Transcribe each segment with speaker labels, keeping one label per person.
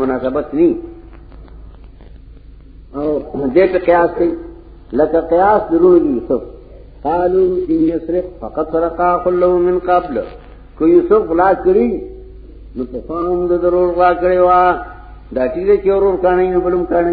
Speaker 1: مناسبت نی او دې په قیاس کې لکه قیاس درو یوسف قالو ان یسرق فقط سرقا كله من قبل کو یوسف لا کړی نو په فهم د ضرور وا کړی وا دا ټیګه چې ورور کانه نو بلم کانه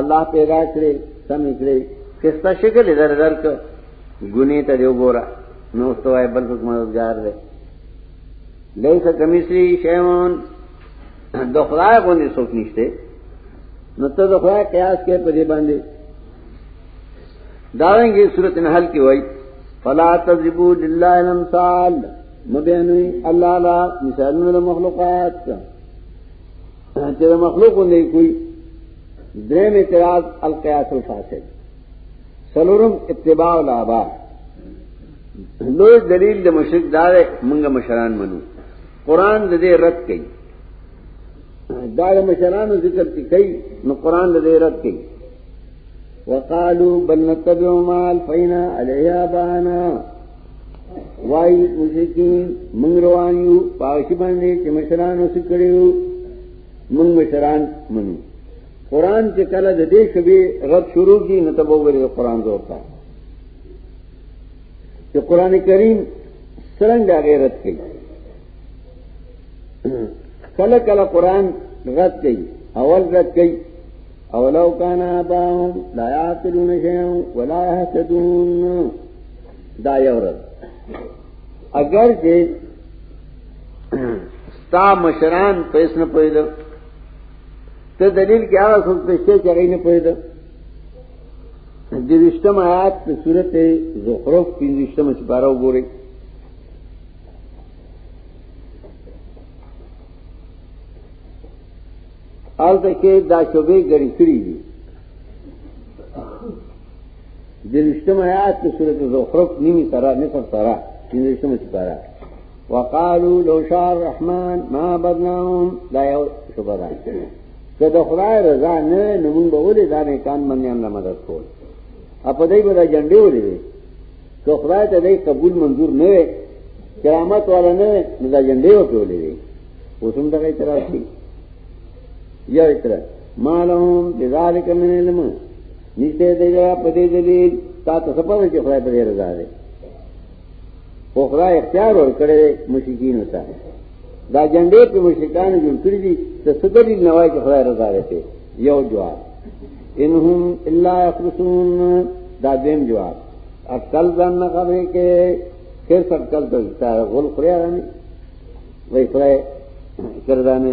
Speaker 1: الله پیدا کړی سم کړی کستا شکل در درک ګونی ته دی وګوره نو توای بل څوک مددگار دی لیسا کمیسری شیون د خدای غوندې څوک نشته نو ته د خدای قیاس کې په دې باندې داوینګي صورت نحل کې وای فلا تذبو لله الامثال مبینوی الله لا مثالونه مخلوقات چې د مخلوق نه کوي دریم اعتراض القیاس الفاسد سلورم اتباع الابا لوی دلیل د مشرک دار منګه مشران منو قران د دې رد کړي دا د مشرانو ذکر کوي نو قران د دې رد کړي وقالو بل نتبع مال فینا علیها بانا وای مشرکین من روان یو پاکی باندې چې مشران اوس کړیو من مشران من قران چې کله د دې شبي رد شروع کی نو تبو غره قران زور تا چې قران کریم څنګه غیرت کوي کله کله قران رد کوي اول رد کوي اولو کان اباهم لا یعقلون شیئا ولا یهتدون دا یو ورځ اگر چې ستا مشران پیس نه پوهېدل ته دلیل کې هغه څوک پیش کې چې هغه نه پوهېدل دروشتم آیات په صورت زخرف پنځشتم سپاره وګورئ آلته کې دا شوبې ګړي کړې دي درشتم آیات کې سورته زخرف نیمه سره نصف سره درشتم سپاره وقالو لو شاء الرحمن ما بدناهم لا یو شبره که د خدای رضا نه نمون به ولې دا نه کان باندې هم مدد کول اپ دای به دا جنډې ولې که خدای ته دای قبول منظور نه وي کرامت والا نه نه دا جنډې وکولې اوس هم دا اعتراض کوي یو اعتراض مالهم بذالک من علم نشته دی په دې دلیل تا ته څه پوهه چې خدای په دې رضا دی خو خدای اختیار ورکړي مشرکین ته دا جنډې په مشرکان جوړ کړی دي ته څه دلیل نه وایي چې خدای رضا دی یو جواب انهم الا یخرسون دا دیم جواب اکل ځان نه خبرې کې خیر سب کل ته غول خوریا نه وای خدای کردانه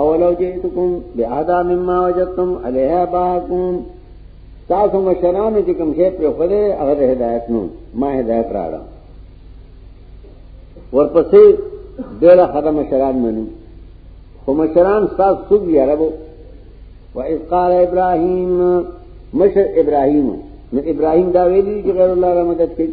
Speaker 1: اولو جئتکم بعدا مما وجدتم علیها باکم تاسو مشرانو چې کوم شی پر خوده هغه هدایت نو ما هدایت راړم ورپسې ډېر خدای مشران منو خو مشران تاسو څوک یې عربو و اذ قال ابراهيم مشر ابراهيم نو ابراهيم دا ویلي چې غیر الله را مدد کوي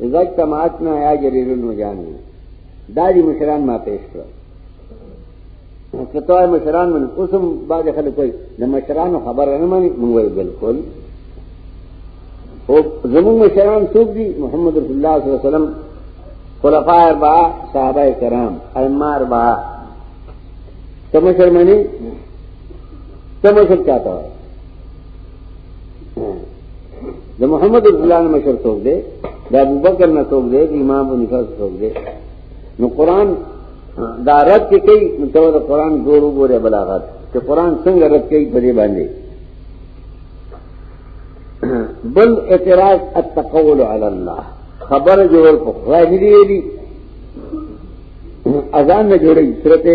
Speaker 1: اذا اجتماعتنا یا جریر المجانی دا دی مشران ما پیش کرو کتوای مشران من اوسم بعد خلک کوي د مشرانو خبر نه مانی موږ بالکل او زمون مشران څوک دي محمد رسول الله صلی الله علیه وسلم خلفاء اربع صحابه کرام ائمه اربع تم شرمنی تم شر چاہتا ہے د محمد رسول الله مشر څوک دی د ابو بکر نه څوک دی د امام ابو حنیفه څوک دی نو قران دا رد کې کوي نو ته د قران ګورو ګوره بلاغت چې قران څنګه رد کوي په دې باندې بل اعتراض التقول علی الله خبر جوړ په خدای دی ویلي اذان نه جوړي سرته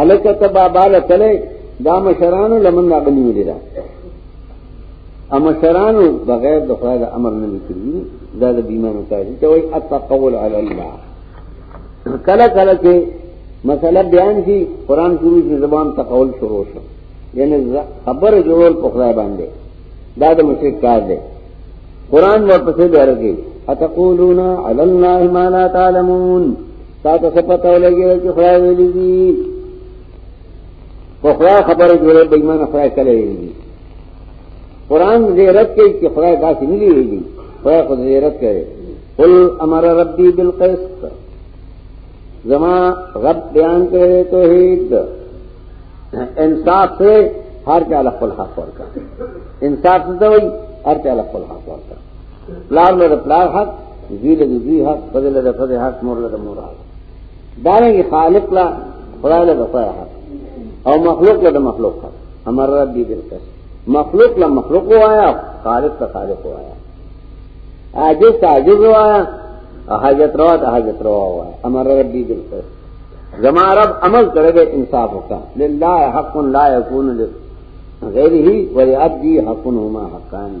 Speaker 1: الکه ته بابا له تله دا مشرانو لمن راغلی ویل دا ا مشرانو بغیر د خدای د امر نه نکړي دا د بیمانو کاری ته وای اتقول علی الله کله کله چې مسله بیان شي قران شروع شي زبان تقول شروع شي یعنی خبر جوړول په خدای باندې دا د مشرک کار دی قران ورپسې درګي اتقولون علی الله ما لا تعلمون تاسو څه پته ولګی چې خدای ویلي دي په خدای خبره جوړه به ایمان خدای کله ویلي دي قران زیرت کوي چې خدای داسې نه ویلي دي خدای خو زیرت کوي قل امر ربي بالقسط زما رب بیان کوي توحید انصاف سے ہر چال خپل حق ورکا انصاف سے تو ہر چال خپل حق ورکا پلار له پلار حق زوی له زوی حق فضل له فضل حق مور له مور حق دارنګ خالق لا خدای له خدای حق او مخلوق له مخلوق حق امر ربي بالکس مخلوق له مخلوق وایا خالق ته خالق وایا عاجز ته عاجز وایا حاجت روا ته حاجت روا وایا امر ربي بالکس زما رب عمل کرے گئے انصاف کا للہ حق لا یکون لغیرہ ولی عبدی حق ہما حقانی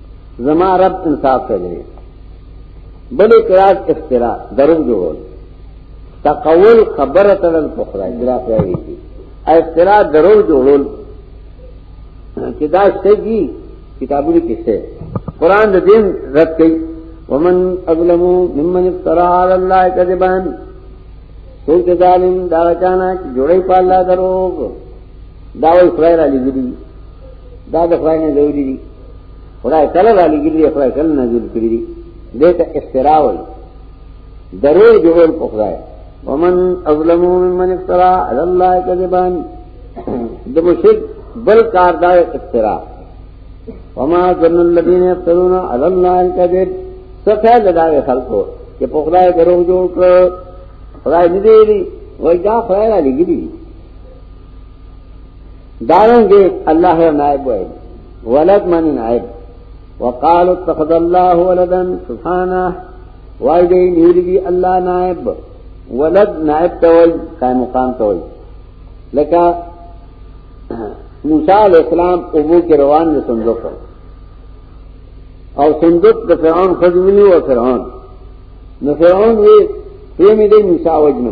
Speaker 1: زما رب انصاف ته دی بل اقرار اختراع درو جوړول تقول خبره تړل په خدای ګرا پیاوي دي اختراع درو جوړول چې دا شته دي کتابونو کې شته قران د دین رد کوي ومن اظلم ممن افترى على الله كذبا سوچ ظالم دا چانا چې جوړي په الله دروغ دا وایي خدای را لګي دا د خدای نه ضروري دي خدای کله را لګیلی خدای کله نازل کړی دی دته افترا وای درو جوړ په خدای ومن اظلم ممن افترا علی الله کذبا د مشرک بل کار دا افترا وما ظن الذين يفترون على الله الكذب سفه لدا خلقو چې په خدای درو جوړ کړ خدای دې دی وای دا خدای را لګیلی دارنګه الله نائب وای ولد من نائب وقالوا اتخذ الله ولدا سبحانه وای دې نیولې الله نائب ولد نائب ته وای قائم مقام ته وای لکه موسی علیہ السلام اوبو کې روان دي صندوق او صندوق د فرعون خزمنی او فرعون نو فرعون وی یې مې د موسی وجنه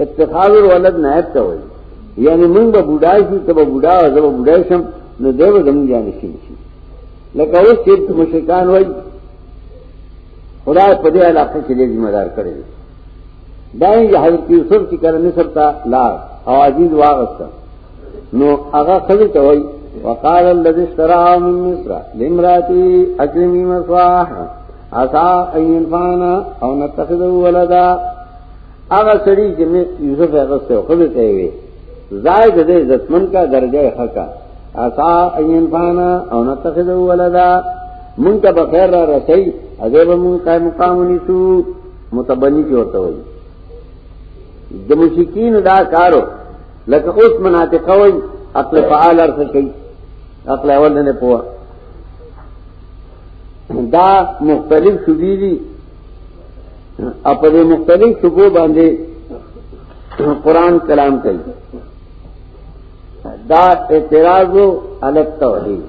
Speaker 1: اتخاذ الولد نائب ته وایي یعنی مونږ به بوډا شو ته به بوډا او زه به بوډا شم نو دی به زمونږ جانشین شي لکه اوس چې مشرکان وایي خدای په دې علاقه کې دې ذمہ دار کړی دی دا یې حضرت یوسف چې کله مصر ته لار او عزیز واغست نو هغه خلی ته وایي وقال الذي اشتراه من مصر لامراتي اكرمي مصاح عسى ان ينفعنا او نتخذه ولدا هغه سړي چې یوسف هغه څه خبره کوي زائد دې عزتمن کا درجه حق اسا اين فانا او نتخذو ولدا مونږ ته به خیر را رسي اځه به مونږ قائم مقام ونیسو متبني کې ورته وایي د مشکین دا کارو لکه اوس مناطق وایي خپل فعال ارسه کوي خپل اول نه پوهه دا مختلف شوبې دي او په دې مختلف شګو باندې قران کلام کوي دا اعتراض علی التوحید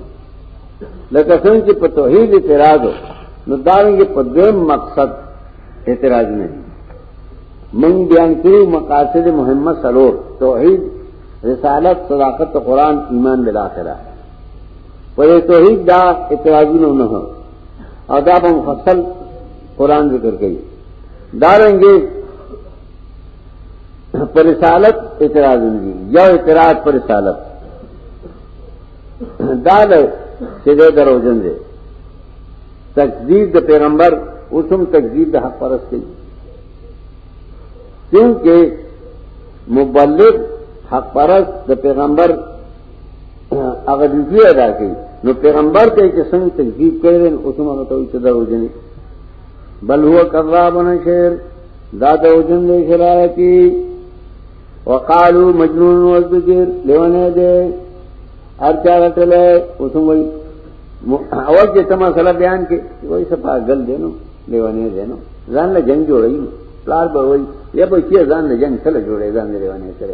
Speaker 1: لکه څنګه چې په توحید اعتراض نو دا رنګه په دې مقصد اعتراض نه من بیان کړو مقاصد محمد سرور توحید رسالت صداقت قرآن ایمان بالآخرہ پر توحید دا اعتراضونه نه او دا په مفصل قرآن ذکر کئی داریں گے پر رسالت اعتراض ان کی یو اعتراض پر رسالت دال سے دے در اوجن دے تقدیر د پیغمبر اسم تقدیر د حق پرس کی کیونکہ مبلغ حق پرس د پیغمبر هغه ډیوټي ادا کوي نو پیغمبر ته چې څنګه تکذیب کړي او څنګه هغه ته چې درو جنې بل هو کذاب نشر دا د وجن له شرایتي وقالو مجنون وذکر لیونه دې ارچا رتله او څنګه اول چې تما سره بیان کې وای سپا گل دینو لیونه دینو ځان له جنگ جوړی پلار به وای یا به چې ځان له جنگ سره جوړی ځان لیونه سره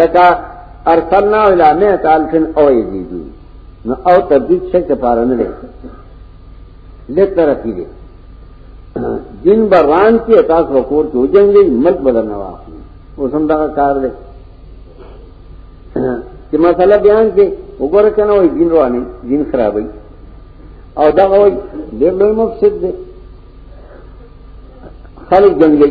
Speaker 1: لکه ارسلنا الى مئة الف او يزيدون نو او تبدید شک پاره نه دی لتر کی دی دین بران کی تاسو وکور کې وجنګي ملک بدل نه واخلي اوس هم دا کار دی چې مسله بیان کې وګوره کنه وای دین رواني دین خرابوي او دا وای ډېر لوی مفسد دی خلک جنګي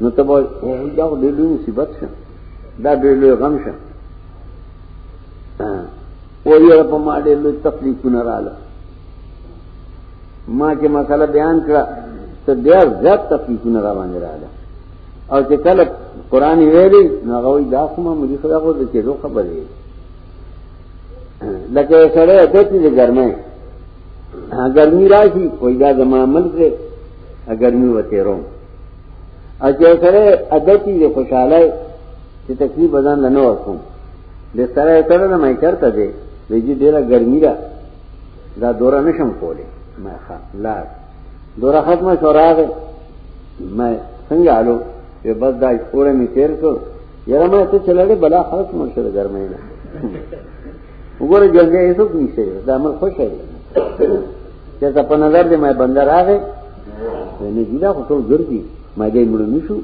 Speaker 1: نو ته به دا ډېر لوی مصیبت شه دا ډېر لوی غم شه وریره په ما ډېر لوی تکلیفونه رااله ما چې مسله بیان کړه ته ډېر زیات تکلیفونه را باندې رااله او چې کله قران ویلي نو هغه دا کومه ملي خدا کو د کېدو خبرې لکه سره ته چې ګرمه ګرمي راشي وای دا زما ملک اگر می وته روم اجه سره عادتي دی خوشاله چې تکلیف بدن لنه ورکوم د سره کړه نه مې چرته دی ویجی ډیره ګرمي را دا دورا نشم کوله ما ښا لا دورا ختمه شو راغې ما څنګه الو یو بس دا پوره می تیر کو یره ما ته چلړې بلا خلک مرشه ګرمه نه وګوره جنګه هیڅوک نشته دا مل خوشاله چې ته په نظر دې مې بندر راغې نه دي دا ټول ګرځي ما دې مړ نشو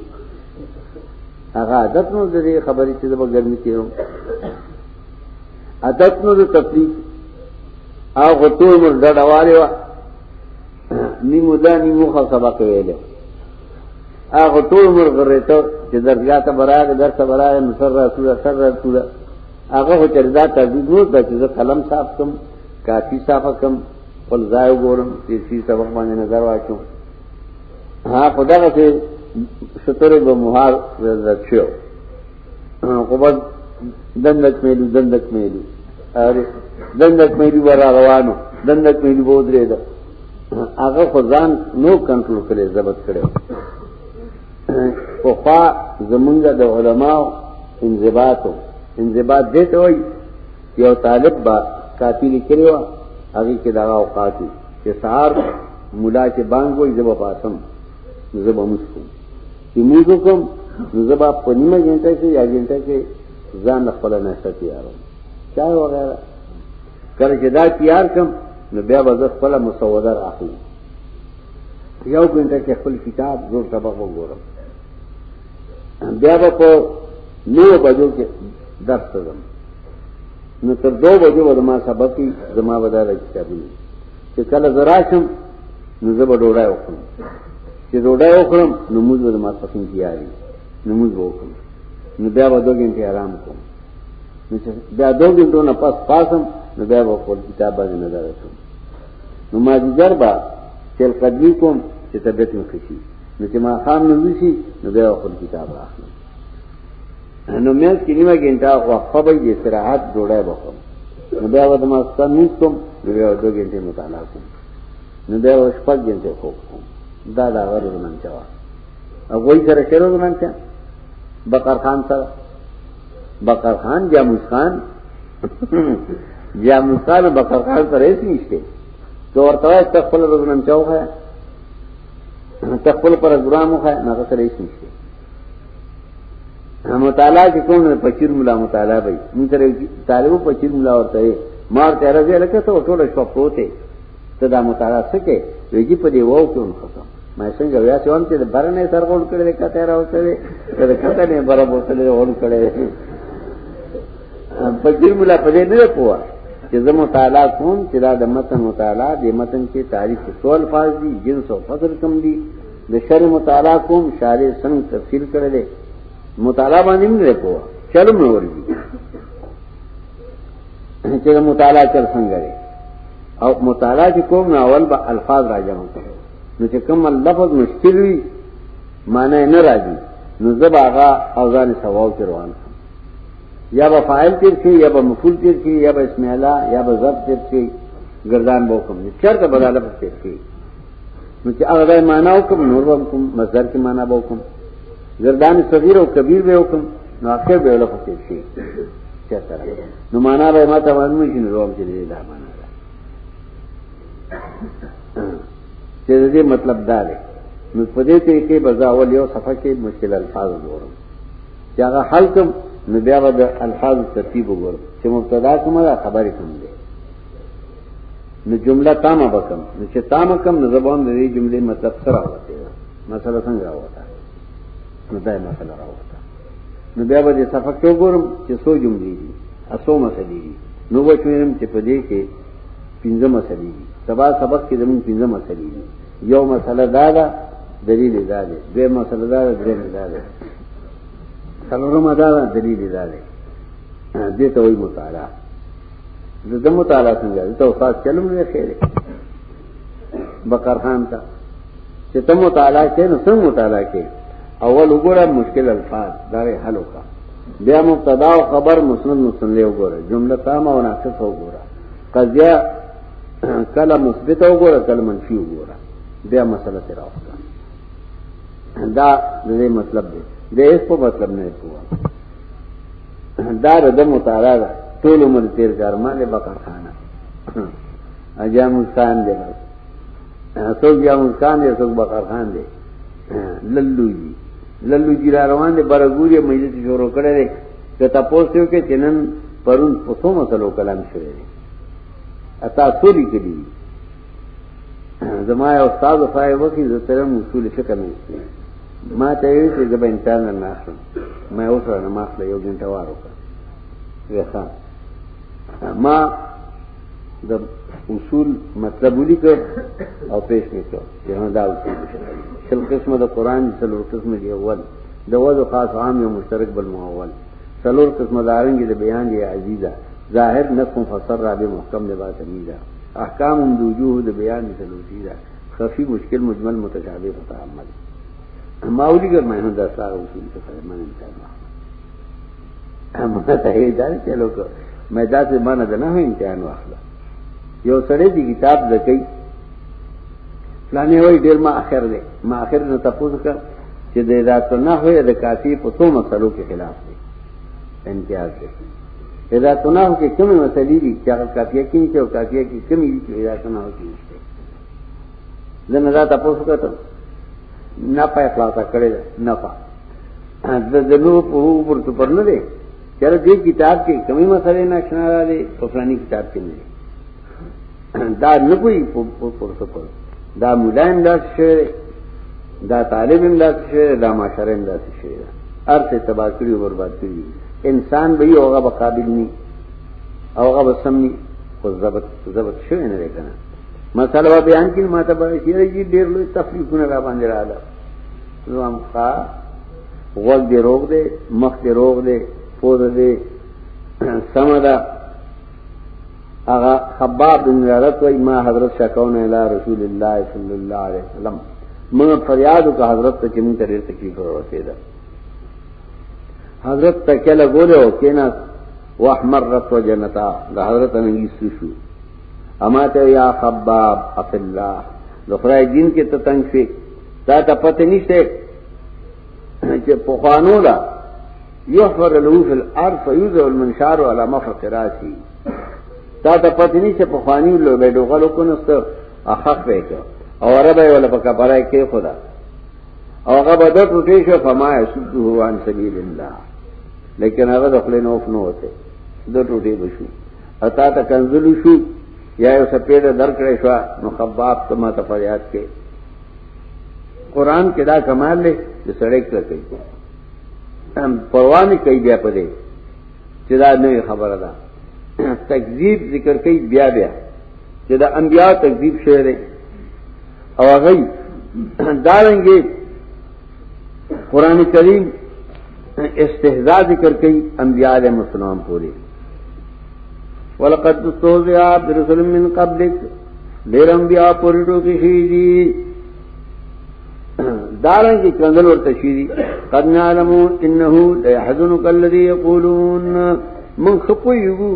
Speaker 1: هغه عادت نو دې خبرې چې د ګرمي کېرم عادت نو د تفریح او غتو مر ډډواله وا نیمو دا نیمو خو سبق ویل هغه ټول مر غره ته چې درګه ته برابر درته برابر نصر رسول سر رسول هغه هو چې دا تدبیر نو د قلم صاحب کوم کافی صاحب کم خپل ځای وګورم چې سی سبق باندې نظر واچوم ها خدا غته شطر به مهار ورزت شو قبض دندک میلو دندک میلو اره دندک میلو ورا روانو دندک میلو بودره ده هغه خو ځان نو کنټرول کړي ضبط کړي خو خوا زمونږ د علماو انضباط انضباط دې ته وایي یو طالب با کاپی لیکلی و هغه کې دا اوقات چې سهار مولا چې بانګ وای زبا پاسم زبا مسکو چې موږ کوم زبا په نیمه غنټه کې یا غنټه کې ځان خپل نه ستیارم چا وغیرہ کله چې دا تیار کم نو بیا به زه خپل مسوده راخلم یو غنټه کې خپل کتاب زور سبق وګورم بیا به په نو بجو کې درس ته ځم نو تر دو بجو به ما سبق وي زما به دا کتابونه چې کله زه راشم نو زه به ډوډۍ وخورم چې ډوډۍ وخورم نو موږ به د ماسپښین تیاري نو موږ به وکړو نو بیا به دوه ګنټې آرام کوم نو چې بیا دوه ګنټو نه پس پاسم نو بیا به خپل کتاب باندې نظر وکړم نو ما دې ضربه تل قدمی کوم چې طبیعت مې خوشي نو چې ما خام نه وشي نو بیا خپل کتاب راخلم نو مې کې نیمه ګنټه وقفه به یې استراحت جوړه وکم نو بیا وته ما ستنې کوم نو بیا دوه ګنټه مطالعه کوم نو بیا شپږ ګنټه خوب کوم دا دا غره من چا او وای سره شروع من چا بقر خان سره بقر خان جاموس خان جاموس خان بقر خان سره هیڅ نشته تو ورته تخفل روزنم چاو خیا ته خپل پر ګرامو خا نه سره هیڅ نشته مطالعه چې کوم نه پچیر مولا مطالعه وي موږ سره طالب پچیر مولا ورته مار ته راځي لکه ته ټول شپه پروته ته دا مطالعه سکے ویجی په دی وو کې ونخصم ما څنګه ویا چې وان چې برنه سر غول کړي کته راوته کته نه برابر کړي ور کړي پدې مولا پدې نه پوهه چې زه مطالعه کوم چې دا د متن مطالعه د متن کې تعریف ټول فاز دي جنس او فصل کم دي د شر مطالعه کوم شارې څنګه تفصیل کړل مطالعه باندې نه پوهه چلم نه ورګي چې مطالعه کر څنګه او مطالعه چې کوم نه اول به الفاظ راځي نو چې کوم لفظ مشکل وي معنی نه راځي نو زباغه او ځان سوال کې روان یا به فاعل تیر شي یا به مفعول تیر شي یا به اسم اعلی یا به ظرف تیر شي گردان به حکم دي چرته بداله په تیر شي نو چې هغه ځای معنا حکم نور به حکم مصدر کې معنا به حکم گردان صغیر او کبیر به حکم نو اخر به له تیر شي چرته نو معنا به ماته باندې شي نو روم چې دا معنا ده چې دې مطلب دا دی نو په دې کې بزاول یو صفحه کې مشکل الفاظ جوړم چې هغه حل کوم نو بیا به د الفاظ ترتیب وګورم چې مبتدا کومه ده خبرې کوم ده نو جمله تامه وکم نو چې تامه کم نو زبان د دې جملې مطلب سره وته مسله څنګه راوته نو دا مسله راوته نو بیا به د صفحه کې وګورم چې څو جملې دي اسو مسلې دي نو وښویم چې په دې کې پنځه مسلې دي سبا سبق کې زمون پنځه مسلې دي یو مسله دا ده دلیل دا ده دوی مسله دا ده درې دا ده څلورم دا ده دلیل دا ده دې ته وایي مطالعه د دې مطالعه څنګه ده ته خاص چلم نه خیره بکر خان ته چې ته مطالعه کې نو څنګه مطالعه کې اول وګوره مشکل الفاظ دارې حل وکړه بیا مبتدا او خبر مسند مسند وګوره جمله تامه او ناقصه وګوره قضیه کله مثبت وګوره کله منفي وګوره بیا مسله تیر اوسه دا د دې مطلب دی د هیڅ په مطلب نه کوه دا د مطالعه ده ټول عمر تیر ګرمان له بکر خانه اجام خان دی بس څوک جام خان دی څوک بکر خان دی للو جی للو جی را روان دی برګوري مجلس شروع کړی دی که تاسو یو کې چنن پرون په څو مسلو کلام شوی دی اتا سوري کې دی زما یو استاد فای وکی زه تر اصول فقہ نه ما ته یې چې زه به انټرنل نه اخلم ما اوسره نه ماخله یو ګنټه وارو کړ وې ښا ما د اصول مطلب ولیکه او پیش نکړه چې دا اصول شل قسمه د قران څلور قسمه دی اول د وضو خاص عام یو مشترک بل مؤول څلور قسمه د عارنګ د بیان دی عزیزه ظاهر نقم فسر را به محکم دی باطنیزه احکام د وجوه د بیان دی څلور سیزه خفی مشکل مجمل متشابه فتعمل ماولی ګر مې هم دا سارا اصول څه فرمانه اما ته یې دا چې لوګ مې دا څه باندې ده نه امتحان واخله یو سړی دی کتاب زکې پلانې وای ډیر ما اخر دی ما اخر نه تاسو کا چې د ذات نه هوې د کافی په څو مسلو کې خلاف دی امتیاز دی اذا تناو کې کومه مسلې دي چې هغه کافیه کې چې او کافیه کې کومې دي چې اذا تناو کې نشته زنه دا تاسو کته نه پای خلاص کړی نه پای د دلو په اوپر ته پر نه دی چېرې دې کتاب کې کمی مسله نه شنه را دي په فلاني کتاب کې نه دا نه کوي په پر څه پر دا ملایم دا څه دا طالب هم دا څه دا معاشره هم دا څه ارته تباہ کړی او برباد کړی انسان به یو هغه قابل نه او هغه سمني خو ضبط ضبط شوی نه کنه مسله بیان کړي ما ته به شي ډیر لوی تفریحونه را باندې رااله نوام خا غوږ دې روغ دې مخ دې روغ دې پوز دې سمدا هغه خباب بن رات وای ما حضرت شکونه اله رسول الله صلی الله علیه وسلم موږ فریاد وکړه حضرت ته چې موږ ته ډېر تکلیف ورسېده حضرت ته کله ګوره او کینا واحمر رت و جنتا دا حضرت انګیس شو اما ته یا خباب اف الله د خدای دین کې ته تنگ شي دا ته پته نشته چې په خوانو لا یحفر له فی الارض فیوزع المنشار علی مفرق راسی دا ته پته نشته په خوانی له به دوغلو کو نست اخخ وکړه او عربه ولا په کبره کې خدا او هغه به د ټوټې شو فما یسده عن سبیل الله لیکن هغه د خپل نوف نه وته د ټوټې بشو او تا ته کنزلی شو یا یو سپیډ درکړې شو نو خباب ته ما ته فریاد کې قران کې دا کمال دی چې سړی کړه کوي هم پروا نه کوي بیا پدې چې دا نوې خبره ده تکذیب ذکر کوي بیا بیا چې دا انبیا تکذیب شوی دی او هغه دارنګي قران کریم استهزاء ذکر کئ انبیاء علیہ السلام پوری ولقد استهزئ برسول من قبلک ډیر انبیاء پوری ټوکی شي دي دارن کی کندل اور تشیری قد نعلم انه ليحزنك الذي يقولون من خپو یو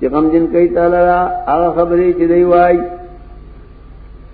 Speaker 1: چې غم جن کوي تعالی هغه خبرې چې دی وای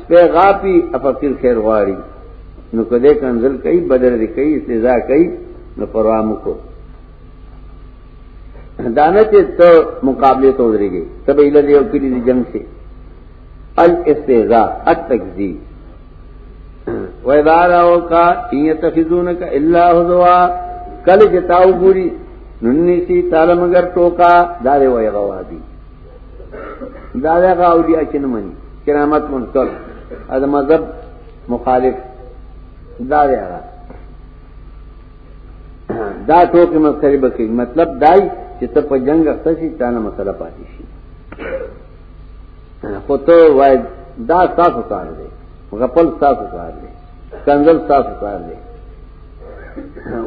Speaker 1: سپه غاپی افقیر خیر غواړي نو کده کنزل کوي بدر دی کوي استزاء کوي نو پروا مکو دانه ته ته مقابله ته ودرېږي تبه اله دی او کلی دی جنگ سي الاستزاء التکذیب و اذا راو کا یتخذونک الا هذوا کله چې تاو ګوري نننی سي تعالی مگر ټوکا داري وایغه وادي دا دغه اولیاء چې نه مني کرامت منکر از مذهب مخالف دا دی هغه دا ټوکې مسلې به کوي مطلب دای چې ته په جنگ اخته شي تا نه مسله پاتې شي خو ته وای دا تاسو کار دی غپل تاسو کار دی کنزل تاسو کار دی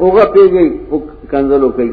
Speaker 1: اوغه پیږي کنزل کوي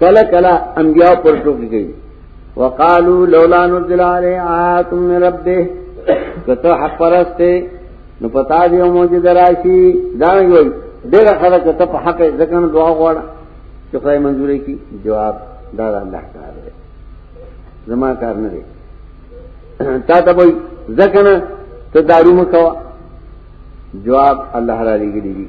Speaker 1: کله کله انبیاء پر ټوکی کوي وقالو لولا نزل علی آیات من ربه کته حق پرسته نو پتا دی او موجود راشي دا وی ډیر خلک ته په حق ځکه نو دعا غواړه چې خدای منزورې کی جواب دا الله کار دی زما کار نه دی تا ته وای ځکه ته دارو مکوا جواب الله را لګی دی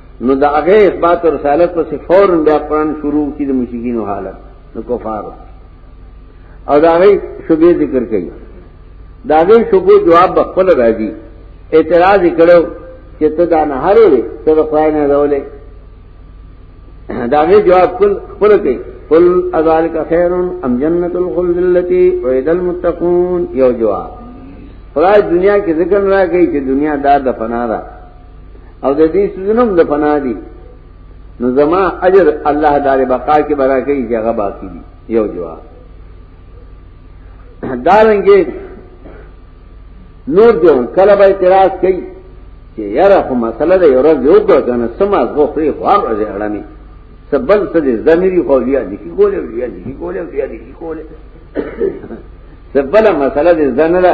Speaker 1: نو دا هغه اثبات او رسالت په فورن بیا قران شروع کی د مشکینو حالت نو کفار او دا هغه شوبې ذکر کړي دا هغه شوبو جواب بخپل راځي اعتراض کړو چې ته دا نه هره ته خدای نه راولې دا هغه جواب کول خپل کوي قل اذالک خیر ام جنت الخلد التي وعد المتقون یو جواب خدای دنیا کې ذکر نه راکړي چې دنیا دا د فنا ده او د دې سونم د فنا دي نو زما اجر الله دار بقا کې برا کوي جګه باقی دي یو جواب دارنګې نور دیو کله به اعتراض کوي چې یاره خو مسله ده یو ورځ یو کړ کنه سما غوخري خو هغه ځای اړمي سبل څه دې زميري خو بیا دي کی کولې بیا دي کی کولې بیا دي کی کولې سبل مسله دې زنه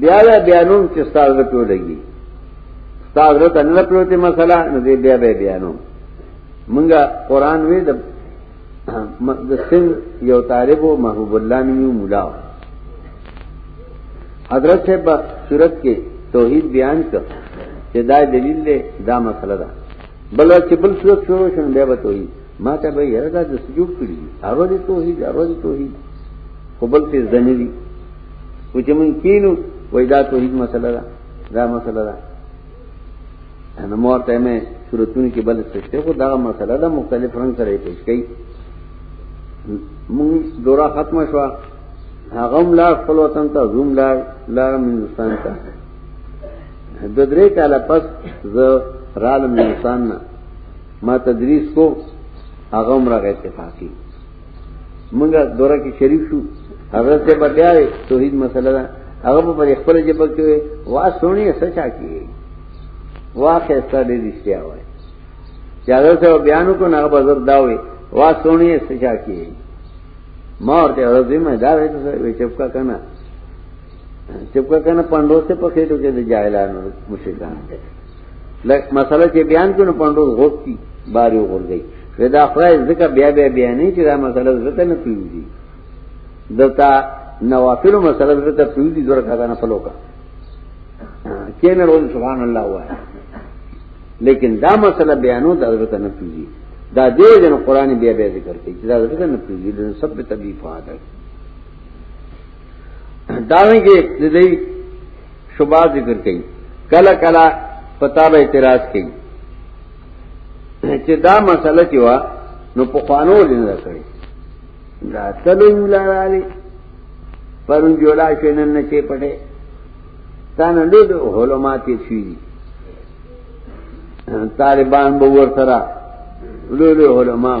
Speaker 1: بیا بیا بیانوم چې استاد ته لګي استاد ته نه پروتي مسله نو دې بیا بیا بیانوم منګه قران وی د د سن یو طالب او محبوب الله نیو مولا حضرت صاحب صورت کې توحید بیان کړ چې دا دلیل دی دا مسله ده بل چې بل صورت شروع شون بیا به توحید ما ته به یره دا د سجود کړی هغه دې توحید هغه دې توحید خپل څه ځنې دي و چې مونږ کینو وای دا توحید مسله ده دا مسله ده نو مور ته مې صورتونو کې بل څه ته خو دا مسله ده مختلف رنگ سره پیش کړي مونږ دورا ختمه شو هغه هم لا خپل وطن ته زوم لا لا هندستان ته د درې کاله پس زه رالم هندستان نه ما تدریس کو هغه هم راغی اتفاقی منګه دوره کې شریک شو حضرت سے بیا توحید مسله ده هغه په خپل جبه کې وا سونی سچا کې واخه ستړي رښتیا وای چې حضرت سے بیان کو نه بازار دا وي وا سونی سچا کې ما ورته حضرت ما دا وې ته چپکا کنه چپکا کنه پندو سے پخېټو کې د جاهلانو مشرکان مسله چې بیان کړو پندو غوښتي باري وګورځي دا خدای ځکه بیا بیا بیا نه چې دا مسله زړه نه پیږي دتا نوافل مسله زړه پیږي زړه کا نه فلو کا کینه روز سبحان الله وای لیکن دا مسله بیانو د حضرت نه پیږي دا دې جن قران بیا بیا ذکر کوي چې دا زړه نه پیږي د سب په تبلیغ فاده دا نه کې د دې شبا ذکر کئی کلا کلا پتا به اعتراض کئی چې دا مسله چې وا نو په خوانو لنه کړی دا تلو ولارالي پرون جوړا شینن نه چې پټه تانه لود هولماتي شي طالبان به ور سره لولو علماء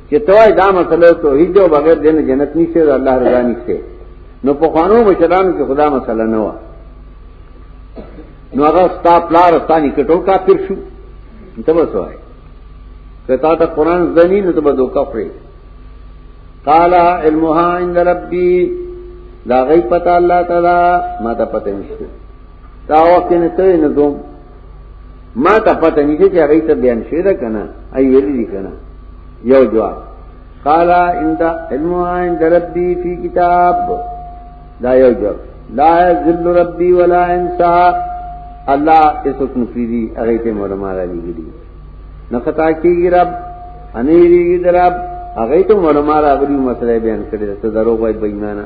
Speaker 1: چې توای دا مسله توحید او بغیر دین جنت نشته او الله رضا نشته نو په خوانو مشران کې خدا مسله نه و نو هغه ستا پلار ستانی کټو کا پیر شو ته وسوای کتا ته قران زنی نو ته بدو کفر قال علمها عند ربي دا غي پتا الله تعالی ما ته پته نشته دا وخت نه ته نه دوم ما ته پته نشته چې هغه ته بیان شوی دا کنه ای ویل دي کنه یو جواب قال ان دا علم عند ربي في كتاب دا یو جواب لا ذل ربي ولا انسا الله اس حکم پیری هغه ته مولا مارا لګی نه خطا کیږي رب انیریږي درب هغه ته مولا مارا غوړي مسله بیان کړی ته دروغ وای بېمانه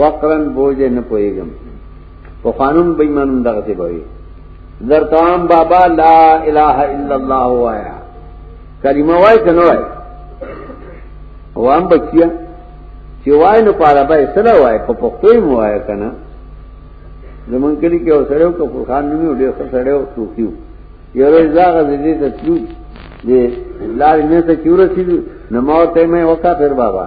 Speaker 1: وقرن بوجه نه پويګم په قانون بېمانون دغه ته بوي در تام بابا لا اله الا الله وایا کلمه وای کنه وای وام بچیا چې وای نو پاره به سره وای په پښتو یې وای کنه زمون کلی کې اوسره کو فرخان نیو ډېر سره او توکیو یو ورځ زاغه دې ته تلو دې لارې نه ته چورسې نو مو ته مې وکا پھر بابا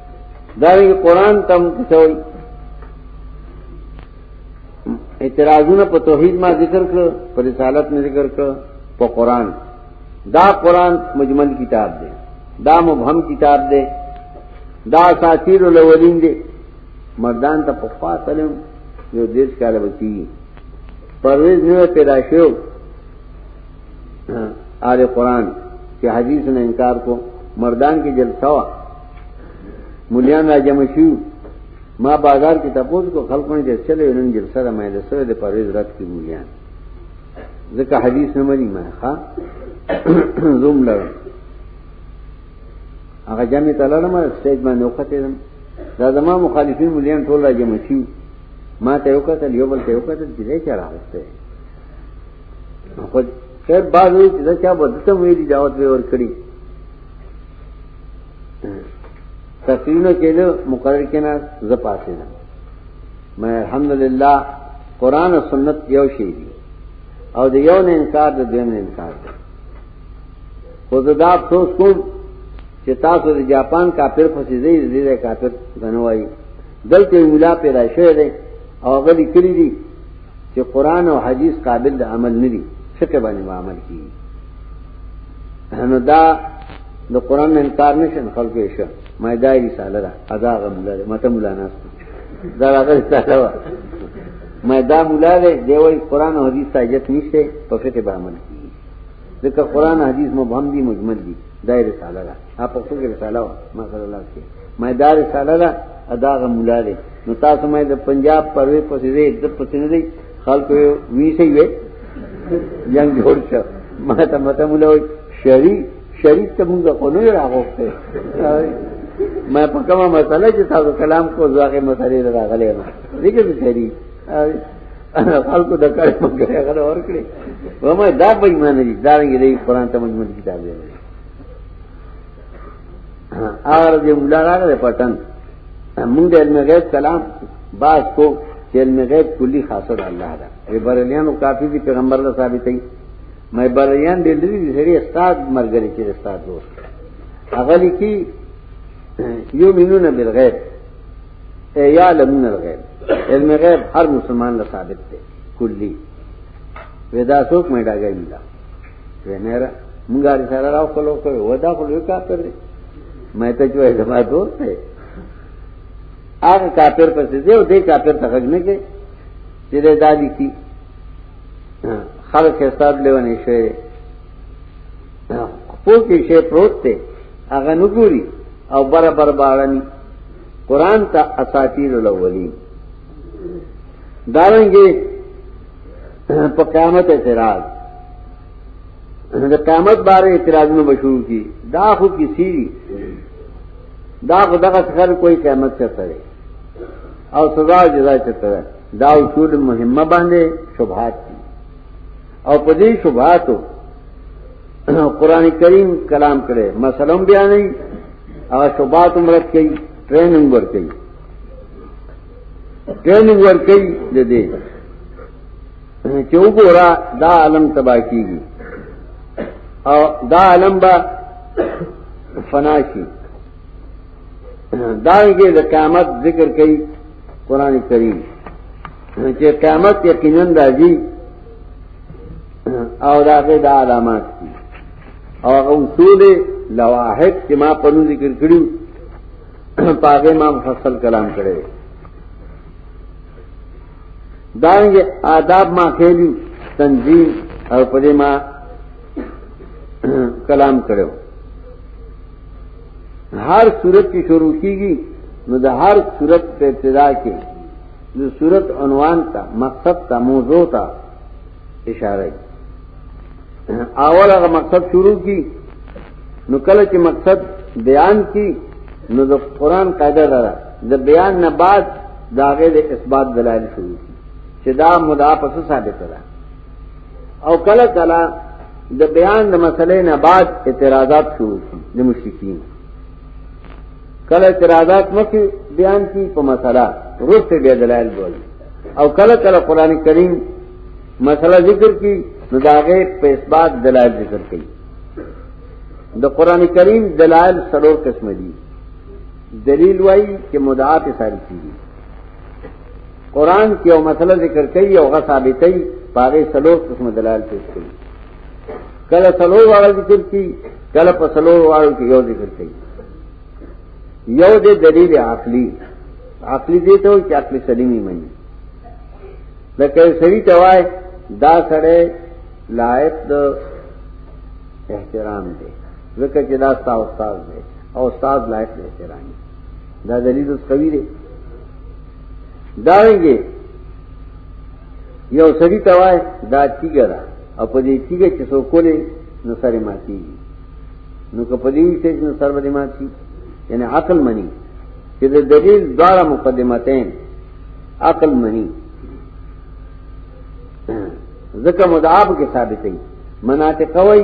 Speaker 1: دارنګ قران تم کوي اعتراضونه په توحید ما ذکر کړ په رسالت نه ذکر کړ په قران دا قران مجمل کتاب دی دا مبهم کتاب دی دا ساتیر الاولین دی مردان ته په خاطرم یو دیش کاله بچی پرویز نه پیدا شو آل قرآن چې حدیث نه انکار کو مردان کې جلسه وا مليان را جمع شو ما بازار کې تپوس کو خلکونه چې چلے نن جلسه را مې لسره د پرويز رات کې مليان ځکه حدیث نه مری ما ها زوم لړ هغه جمع تعالی نه ما سټیج باندې وکړم دا زما مخالفین مليان ټول را جمع شو ما ته یو کتل یو بل ته یو کتل چې دې چا راغسته خو خیر بعض وی چې دا چا بدته ویلي دعوت به ور کړی تقریرونه کېده مقرر کنا ز پاتې نه مې الحمدلله قران او سنت یو شی دی او د یو نه انکار د دین نه انکار دی خو دا افسوس کوم چې تاسو د جاپان کافر فسې زی زی کافر غنوای دلته مولا پیدا شوی دی او غلی کړی دی چې قران او حدیث قابل د عمل نه دي فقه باندې عمل کیږي نو دا د قران نه انکار نشن خلکو یې شه ما دا رساله ده ادا غم لري مته مولا ناس دا هغه رساله و ما دا مولا دی دی وای قران او حدیث ته اجازه نشته په فقه باندې عمل کیږي ځکه قران حدیث مبهم دي مجمل دي دا رساله ده اپ په څو رساله و ما صلی الله علیه ما دا رساله ده ادا غ مولا ده نو تاسو مې د پنجاب پروي پسې دې د پسې نه دي خلق وی سي وي جنگ جوړ شو ما ته مته مولا وي شری شری ته موږ خو نه راغوښته ما په کومه مسله چې تاسو کلام کو ځاګه مسله راغلې ما دې کې شری خلق د کړه مګر هغه اور کړی و ما دا به ایمان دي دا رنګ دی قران ته مجموع کتاب دی اور دې مولا راغله پټن موږ د علم غیب کلام باز کو چې علم غیب کلی خاصه د الله ده ای بریلیانو کافی دي پیغمبر له ثابتې مې بریلیان دې لري دې سړي استاد مرګري چې استاد دوست هغه لیکي یو مينونه بالغیب یا لمن الغیب علم غیب هر مسلمان له ثابت دی کلی ودا څوک مې ډاګی ملا وینره مونږه سره راو کولو کوي ودا خو لوی کافر دی مې ته جوړه زما دوست دی هغه کافر پسې دی او دې کافر ته غږ نه کوي چې دا دالی کی خلق حساب لیونه شوی خپل کې شی پروت دی هغه نګوري او بر بر باړنی قران ته اساطیر الاولین دارنګي په قیامت اعتراض د قیامت باره اعتراضونه بشو کی دا خو کسی دا خو دغه خر کوئی قیامت چرته دی او سزا جزا چرته ده دا اصول مهمه باندې شبهات دي او په دې شبهاتو قران کریم کلام کړي مثلا بیان نه او شوبات مرت کوي ټریننګ ور کوي ټریننګ ور کوي د دې چې وګورا دا عالم تبا کیږي او دا عالم با فنا شي دا یې د قیامت ذکر کوي قران کریم چې قیامت یقینا راځي او دا غي دا علامات دي او هغه اصول لواحق چې ما پرو ذکر کړو پاګه ما مفصل کلام کړي دانګ آداب ما کېلو تنظیم او پدې ما کلام کړو هر صورت کی شروع کیږي نو د هر صورت په ابتدا کې د صورت عنوان ته مقصد ته موضوع ته اشاره اول هغه مقصد شروع کی نو کله چې مقصد بیان کی نو د قران قاعده ده د بیان نه بعد داغه د اثبات دلایل شروع کی چې دا مدعا پس ثابت ده او کله کله د بیان د مسلې نه بعد اعتراضات شروع کی د مشرکین کله اعتراضات مکه بیان کی په مسله روز ته بیا دلایل بول او کله کله قران کریم مسله ذکر کی نو داغه په اثبات دلایل ذکر کړي د قران کریم دلایل څلور قسم دي دلیل وای چې مدعا ته ساری کیږي قران کې یو مسله ذکر کوي او غصابتي پاره څلور قسم دلایل پیش کوي کله سلو والا ذکر کی کله په سلو والا کې یو ذکر کوي یو د دلیل عقلی عقلی دې ته چې عقل سلیمی مني لکه سړی ته وای دا سړی لایق د احترام دی ځکه چې دا ستا استاد دی او استاد لایق دی احترام دی دا دلیل اوس قوی دی دا ویږي یو سړی ته وای دا تیګه ده او په دې تیګه چې څو کولې نو سره ماتي نو که په دې چې نو سره باندې ماتي یعنی عقل منی چې د دلیل دواړه مقدمتین عقل منی ځکه مدعاب کې ثابتې مناطق وای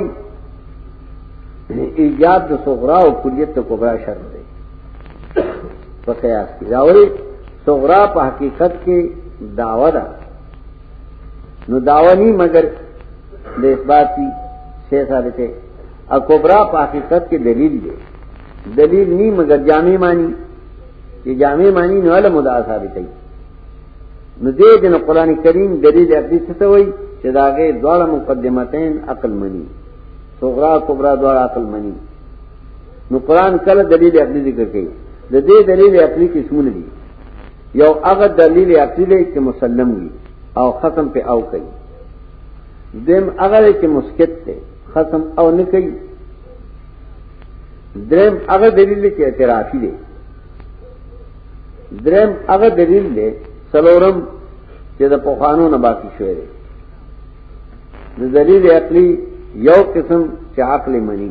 Speaker 1: ایجاد د صغرا او کلیت کبرا شرط دی په قیاس کې راوړي صغرا په حقیقت کې داوا ده نو داوا نه مگر د اثبات کی شی ثابت ہے او کبرا په حقیقت کې دلیل دی دلیل نه مگر جامع معنی چې جامع معنی نو علم دا ثابت دی نو دې جن قران کریم دلیل عقلی څه وایي چې داغه دواړه مقدمتین عقل منی صغرا کبرا دواړه عقل منی نو قران کله دلیل عقلی ذکر کوي د دې دلیل عقلی قسمونه دي یو هغه دلیل عقلی دی چې مسلم وي او ختم په او کوي دیم هغه چې مسکت دی ختم او نه کوي دریم هغه دلیل چې اعترافي دی دریم هغه دلیل دی سلورم چې د پوخانو نه باقی شوی دی د دلیل عقلی یو قسم چې عقل منی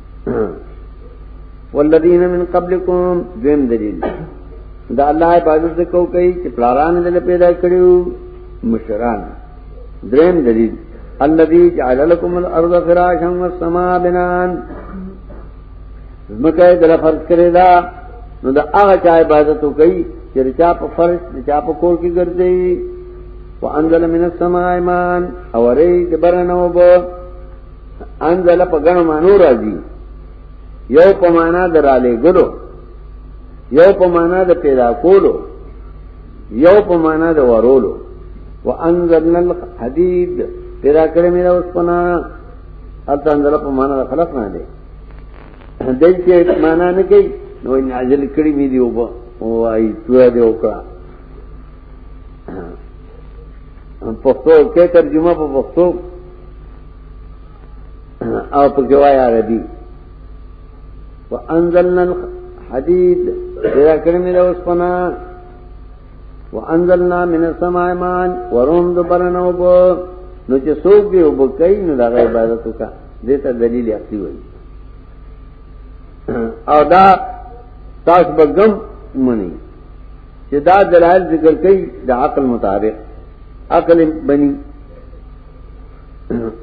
Speaker 1: والذین من قبلکم دویم دلیل دا الله عبادت کو کوي چې پلاران دې پیدا کړیو مشران دریم دلیل الذي جعل لكم الارض فراشا والسماء بناء زمکه دل فرض کړی دا نو دا هغه چا عبادت کوي چې چا په فرض چا په کور کې ګرځي وانزل من السماء ماء اوري دبرنوبو انزل په غنو مانو راځي یو په معنا دراله ګلو یو په معنا د پیدا کولو یو په معنا د ورولو وانزلنا الحديد پیدا کړی مې اوس پنا اته انزل په معنا د خلق نه دی دای چې معنا نه کوي نو نازل کړی مې دی او وای تو دی وکړه پښتو کې ترجمه په پښتو او په جوای عربي وانزلنا الحديد پیدا کړی مې له اوسپنا وانزلنا من السماء ماء ورون د برنو بو نو چې څوک دی وب کوي نو د عبادت وکا دې ته دلیل اخلي وي او دا تاسو بغم منی چې دا دلایل ذکر کړي د عقل مطابق عقل بني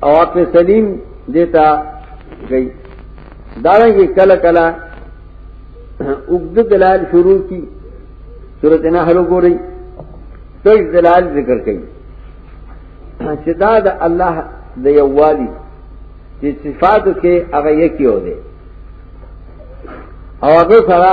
Speaker 1: او عقل سلیم دیتا گئی داریں گے کلا کلا اگد دلال شروع کی صورت نہ ہلو گو رہی تو اس دلال ذکر کئی چدا دا اللہ دیوالی چې صفاتو کې هغه یکی و دی او هغه سره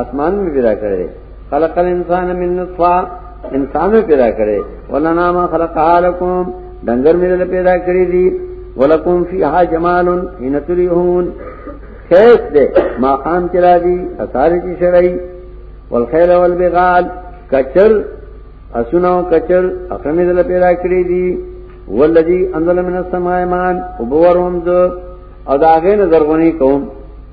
Speaker 1: اسمان می پیدا کړی خلق الانسان من نطفه انسان می پیدا کړی ولنا ما خلق لكم دنګر می پیدا کړی دی ولکم فیها جمال حين تريحون خیس دے ما خام چرا دی اثاری چی شرعی والخیل والبغال کچر اسنا و کچر اخمی دل پیدا کری دی والذی انزل من السماء مان وبورهم ذ او داغه نظر غنی کوم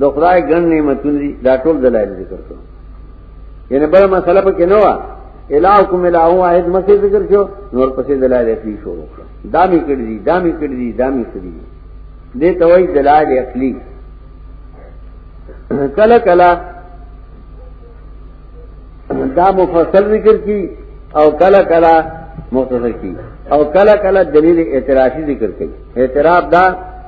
Speaker 1: د خدای ګڼ نعمتونه دي دا ټول دلایل ذکر کړو یعنی بل مسله پکې نه و الہکم الہ واحد مسیح ذکر شو نور پسې دلایل عقلی شروع کړ دا می کړی دي دا می کړی دي دا می کړی دي دې توي دلایل عقلی کله کله دا مفصل ذکر کی او کله کله مختصر کی او کله کله دلیل اعتراضی ذکر کړي اعتراض دا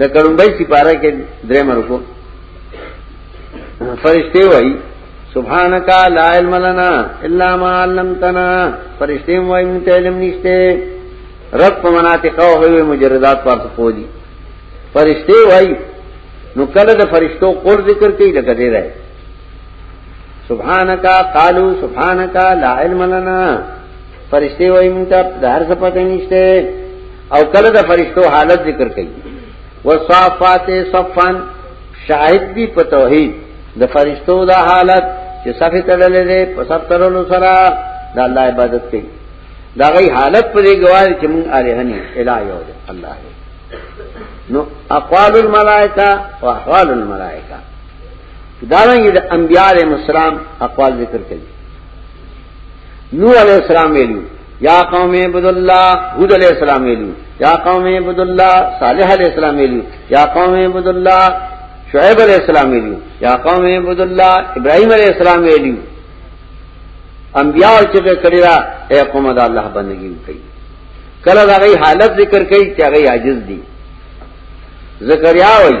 Speaker 1: د کړمبای سپاره کې درې مرکو فرشته وای سبحانك لا علم لنا الا ما علمتنا فرشته وای مونږ ته علم نشته رب په مناطق او هوی مجردات پر څه دي فرشته وای نو کله د فرشتو قول ذکر کوي لکه دې راځي سبحانك قالوا سبحانك لا علم لنا فرشتي وای مونږ ته د هر څه پته نشته او کله د فرشتو حالت ذکر کړي وصافات صفان شاهد دی په توحید د فرشتو دا حالت چې صفه تړلې ده په صف تړلو سره د الله عبادت کوي دا غي حالت په دې گواهی چې مونږ الہنی الہ یو ده الله نو اقوال الملائکه واحوال الملائکه دارنګ د انبیاء علیهم السلام اقوال ذکر کړي نوح علیہ السلام ویلو یا قوم عبد الله هود علیہ السلام ویلو یا قوم عبد الله صالح علیہ السلام ویلو یا قوم عبد الله شعیب علیہ السلام ویلو یا قوم عبد الله ابراهیم علیہ السلام ویلو انبیاء چې کړي را اے قوم د الله بندگی وکړي کله دا غي حالت ذکر کړي چې هغه عاجز دي زکریا وایي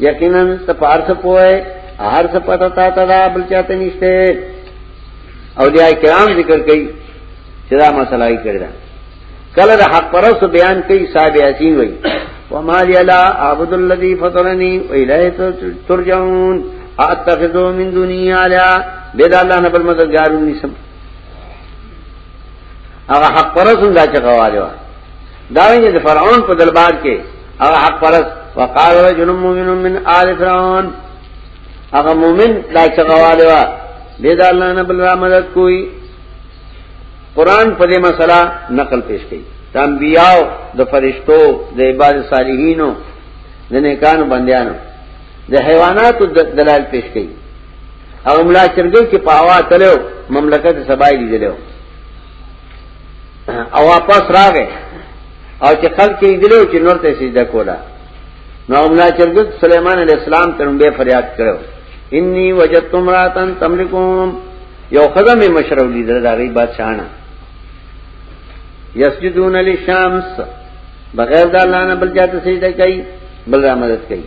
Speaker 1: یقینا ته پارس پوهه هر څه پتا تا ته دا بل چاته نشته او دیا کرام ذکر کوي چې دا مسله یې کړی دا کله د حق پرس بیان کوي صاحب یاسین وایي وما لي لا اعبد الذي فطرني واليه ترجعون اتخذوا من دوني الها بيد الله نبل مددگارون نسم هغه حق پرس هم دا چې غواړي وا دا ویني د فرعون په دربار کې هغه حق پرس وقال رجل مؤمن من آل فرعون هغه مؤمن دا چې غواړي وا دې دا الله نه بل را مدد کوي قران په دې مسله نقل پیش کړي د انبیاء د فرشتو د عباد صالحینو د نیکانو بندیانو د حیواناتو دلال پیش کړي او ملا چرګي کې پاوا تلو مملکت سبای دی دلو او واپس راغې او چې خلک یې دلو چې نور ته سجده کولا نو ملا چرګي سليمان عليه السلام ته به فریاد کړو انی وجدت امراتن تملکون یو خدام مشرو لیدل دا غي بادشاہانه یسجدون للشمس بغیر د الله نه بل چاته سجده کوي بل را مدد کوي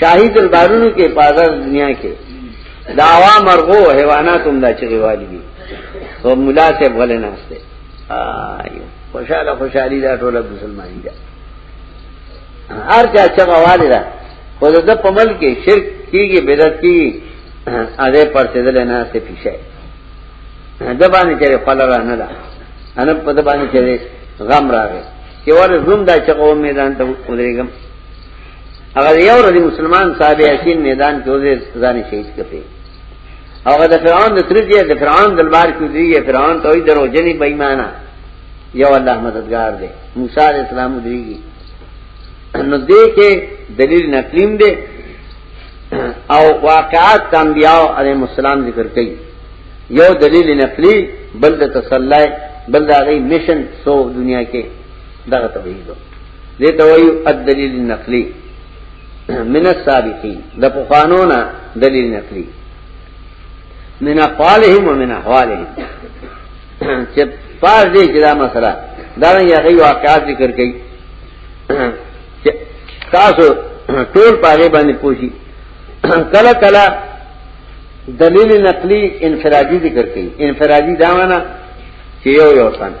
Speaker 1: شاهي دربارونو کې پازار دنیا کې دا عوام مرغو حیوانات هم دا چغي والی دي او مولا ته غل نه استه آیو خوشاله خوشالي دا ټول مسلمانان دي هر چا چغه والی دا خو دا په ملک کې شرک کیږي بدعت کیږي اده پر څه دل نه استه پیښه د باندې چې خپل را نه ده ان په د باندې چې غم راغی چې ور زوم دا چغو میدان ته ودرېګم هغه یو ورځ مسلمان صاحب یقین میدان کې وزیر ځان شهید کړي هغه د فرعون د ترجیه د فرعون د بار کې دی فرعون ته وي درو جنې بېمانه یو الله مددگار دی موسی علیہ السلام دیږي نو دې کې دلیل نقلیم دی او واقعات انبیاء علیهم السلام ذکر کړي یو دلیل نقلی بل د تسلی بل د غي مشن سو دنیا کې دغه تبعیدو دیتا ویو الدلیل نقلی من السابقین دا پخانونا دلیل نقلی من اقوالهم ومن احوالهم چې پاس دې چې دا مسله دا نه یغي واقعات ذکر کړي چې تاسو ټول پاره باندې پوښي کله کله دلیل نقلی انفرادی ذکر کړي انفرادی دا معنا چې یو یو څنګه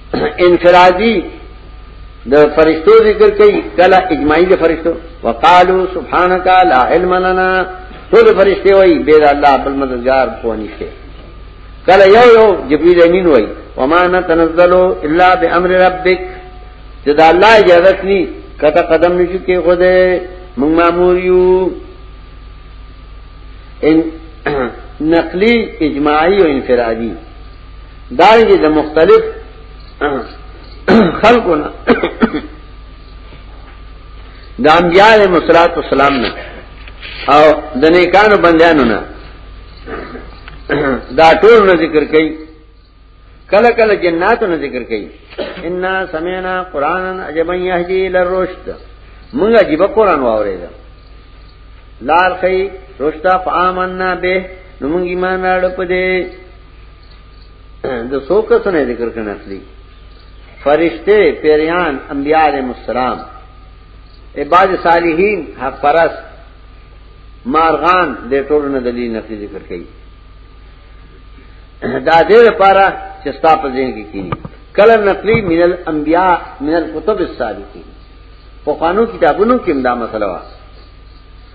Speaker 1: انفرادی د فرشتو ذکر کوي کله اجماعي د فرشتو وقالو سبحانك لا علم لنا ټول فرشتي وای به الله بل مددگار کو نشته کله یو یو جبريل امين وای وما نتنزلوا الا بامر ربك چې دا الله اجازه ني کته قدم نشو کې خوده موږ مامور یو ان نقلی اجماعی او انفرادی دارنګه د مختلف خلقو نه د انبیاء علیهم الصلوات والسلام نه او د نیکانو بندیانو نه دا ټول نه ذکر کړي کله کله جناتو نه ذکر کړي ان سمعنا قرانا عجبا يهدي الى الرشد موږ عجیب قران واورید لار خي رشد فآمنا به نو موږ ایمان راړو په دې د څو کسونه ذکر کړه نقلی فرشته پیریان انبیاء علیهم السلام عباد صالحین حق پرس مارغان د ټولو نه دلیل نقلی ذکر کړي دا دې لپاره چې ستا په ذهن کې کینی کله نقلی من الانبیاء من الكتب السابقین په قانون کتابونو کې دا مسله وه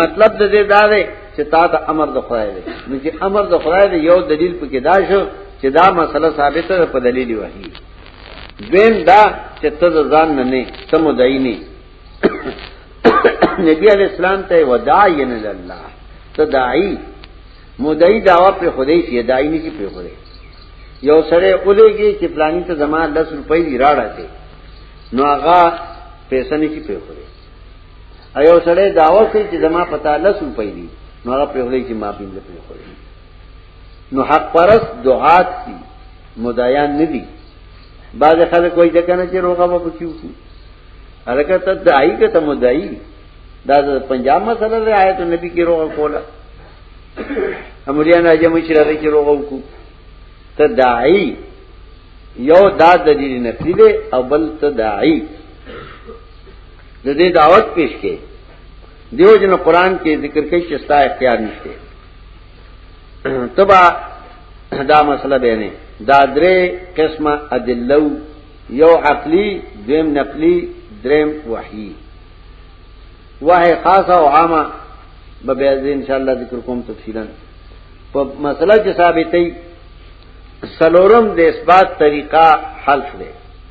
Speaker 1: مطلب د دې دا دی چې تا ته امر د خدای دی نو چې امر د خدای دی یو دلیل پکې دا شو چې دا مسله ثابته ده په دلیل وحی دویم دا چې ته ځان نه نه ته مدعی نه نبی علیہ السلام ته وداعین الله ته داعی مدعی داوا په خدای شي داعی نه کی په خدای یو سره اولېږي چې پلاني ته زما 10 روپۍ دی راړه دي نو هغه پیسې نه کی په خدای ایو سړی داوا کوي چې زما پتا لس روپۍ دي نو هغه په خپل کې ما پینځه په خپل نو حق پرس دعات دي مدایان نه دي بعض خلک وایي دا کنه چې روغه به پکې وکړي هغه ته دای کې ته مدای دا پنجاب مسله ده آیت نبی کې روغه کوله امریان راځي مشر راځي کې روغه وکړو ته دای یو دا دلیل نفلی دی او بل ته دای د دې دعوت پیش کې دیو جن قران کې ذکر کې چې ستا اختیار نشته تبا دا مسله به نه دا درې قسمه ادلو یو عقلی دیم نقلی دریم وحی وه خاصه او عامه به بیا ان شاء الله ذکر کوم تفصیلا په مسله چې ثابتې سلورم د اثبات طریقہ حلف دی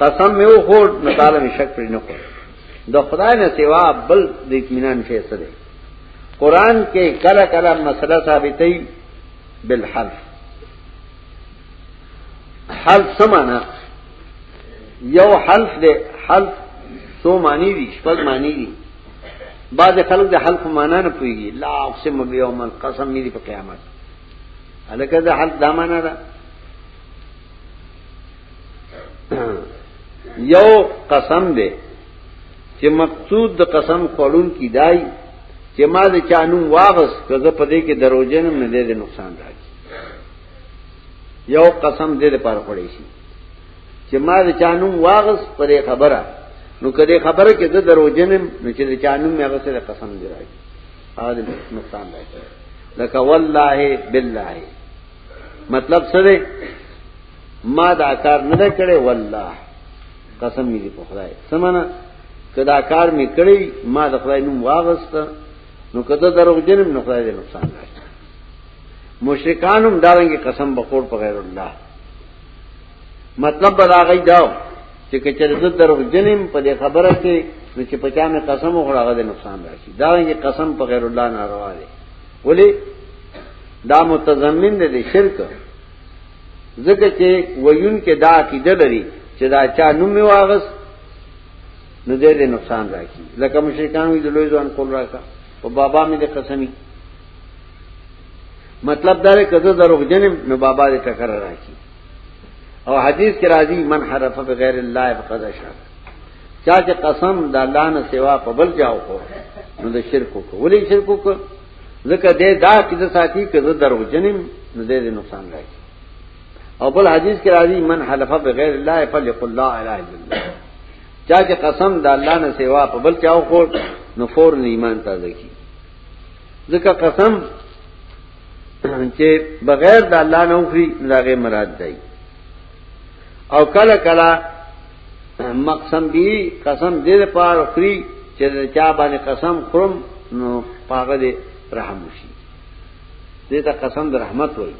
Speaker 1: قسم مې وخور نو تعالی مې شک پرې نه کړ د خدای نه سوا بل د اطمینان شي څه دی قران کې کله کله مسله ثابتې بالحرف حرف سمانا یو حرف دی حرف سو معنی دي شپږ معنی دي بعض خلک د حلف معنا نه پويږي لا اقسم بيوم القسم مې په قیامت الکه دا حلف دا معنا ده یو قسم دی چې مقصود د قسم خورون کی دای چې ما د چانو واغس کزه په دې کې دروژن نه دې نقصان راځي یو قسم دې لپاره پړې شي چې ما د چانو واغس په دې خبره نو کدی خبره کې د دروژنم نو چې د چانو مې هغه سره قسم دی راځي هغه نقصان راځي لکه والله بالله مطلب څه دی ما دا کار نه کړی والله قسم می دی په خدای سمانه کدا کار می کړی ما د خدای نوم واغست نو کدا دروغ جنم نو خدای دې نقصان راځي مشرکانم دارنګي قسم بخور په غیر الله مطلب بلاغی داو چې کچره زه دروغ جنم په دې خبره کې نو چې پچا مې قسم وخوړه هغه نقصان راشي دا یې قسم په غیر الله ناروا دی ولی دا متضمن دی شرک ځکه چې ویون کې دا عقیده لري چې دا چا نوم می واغس نو دې دې نقصان راکړي لکه مشرکان وی د لوی ځوان کول راکا او بابا مې دې قسمی مطلب دا دی کزه دروغ جنم نو بابا دې ټکر راکړي او حدیث کې راځي من حرف بغیر الله فقد اشرک چا چې قسم د الله نه سوا په بل جاو کو نو د شرک کو ولې شرک کو ځکه دې دا کیده ساتي که زه درو جنم نو دې نقصان راځي او بل حدیث کې راځي من حلف بغیر الله فليقل لا اله الا الله چا چې قسم د الله نه سیوا په بل چاو خور نو فور ایمان تازه کی ځکه قسم چې بغیر د الله نه وخري دا غي مراد دی او کله کله مقسم به قسم دې پاره خوري چې چا باندې قسم خورم نو پاغه دې رحم وشي دې ته قسم د رحمت وایي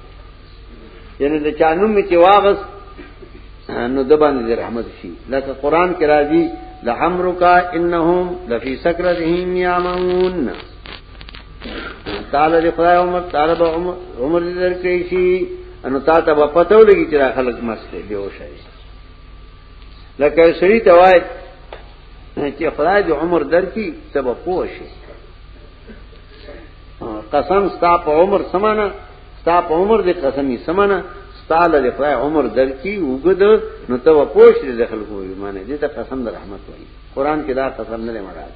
Speaker 1: یعنی د چانو می چې واغس نو د باندې رحمت شي لکه قران کې راځي لعمرک انهم لفی سکرتهم یعمون تعالی دې خدای عمر تعالی به عمر دې درکې شي انو تا ته په پتو لګی چې خلک مسته دی او شایسته لکه سړی ته وای چې خدای دې عمر درکې سبا پوه شي قسم ستا په عمر سمانه ستا په عمر دې قسمي سمانه ستا له خدای عمر درکې وګد نو ته پوه شې د خلکو ایمانه دې ته قسم د رحمت وایي قران کې دا قسم نه مراد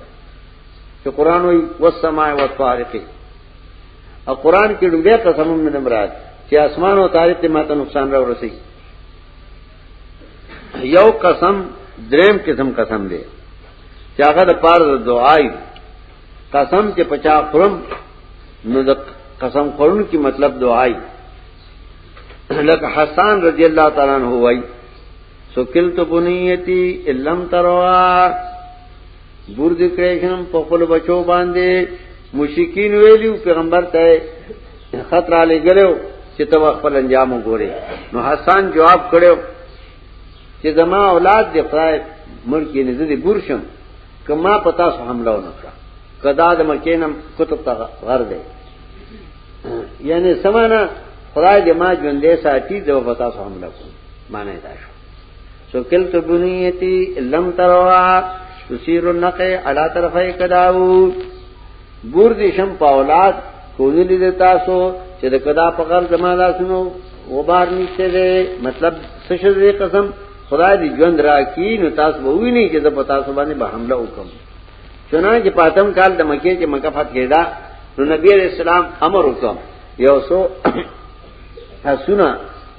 Speaker 1: چې قران وایي والسماء والطارق او قران کې ډېر قسم نه مراد چې اسمان او طارق ته ماته نقصان را ورسي یو قسم دریم قسم قسم دی چې هغه د پاره د دعای قسم چې پچا خرم نو د قسم خورن کی مطلب دعای لکه حسان رضی الله تعالی عنہ وای سکلت بنیتی الم تروا برد کریشم په خپل بچو باندې مشکین ویلیو پیغمبر ته خطر علی ګلو چې تب خپل انجام وګوري نو حسن جواب کړو چې زما اولاد دې خدای مرکی نه دې ګورشم کما پتا سو حمله ونکړه کدا د مکینم کتب ته غر دی یعنی سمانا خدای دې ما ژوندې ساتي د وفات سو حمله کو معنی دا شو سوکلت بنیتی لم تروا تسیر النقع علا طرف کداو بور دی شم پاولاد کونی لی تاسو چې د کدا په غل زما لاسونو و بار نشته دی مطلب سشر دی قسم خدای دی ژوند را کی نو تاسو به ویني چې د پتا سو باندې به حمله وکم چنانچه پاتم کال د مکه چې مکه فتح کېدا نو نبی علیہ السلام امر وکم یو سو حسونه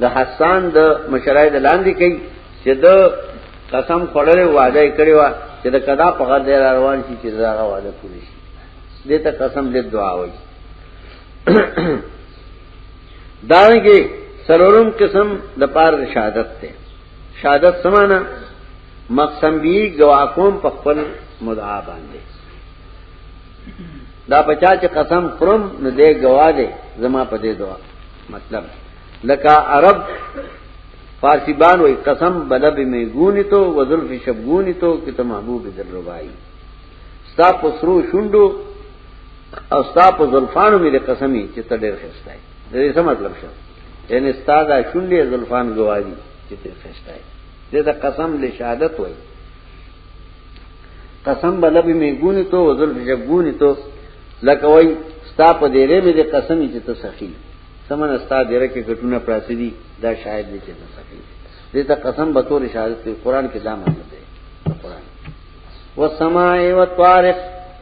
Speaker 1: د حسان د مشرای د لاندې کوي چې د قسم خړل وعده کړی و چې د قضا په غد روان شي چې دا وعده پوری شي دې ته قسم دې دعا وایي دانګي سرورم قسم د پار شهادت ته شهادت سمانا مقسم بی گواکوم په خپل مدعا باندې دا پچا چې قسم خورم نو دې گواه دې زما په دې دعا مطلب لکه عرب فارسی بان وای قسم بلب میں گونی تو وظلف شب گونی تو کہ تو محبوب دل ربائی ستا په سرو شوندو او ستا په زلفانو مې قسمی چې ته ډېر خسته یې دا څه مطلب شو یعنی ستا دا شوندې زلفان گواهی چې ته خسته یې دا قسم له شهادت وای قسم به لبې مې ګونی تو او زلفې چې ګونی تو لکه وای ستا په دیرې مې د قسم چې ته سخی سمنه ستا دیره کې ګټونه پراتی دي دا شاید دې چې ته سخی دې ته قسم به تور شهادت کې قران کې دا مطلب دی قران والسماء والطارق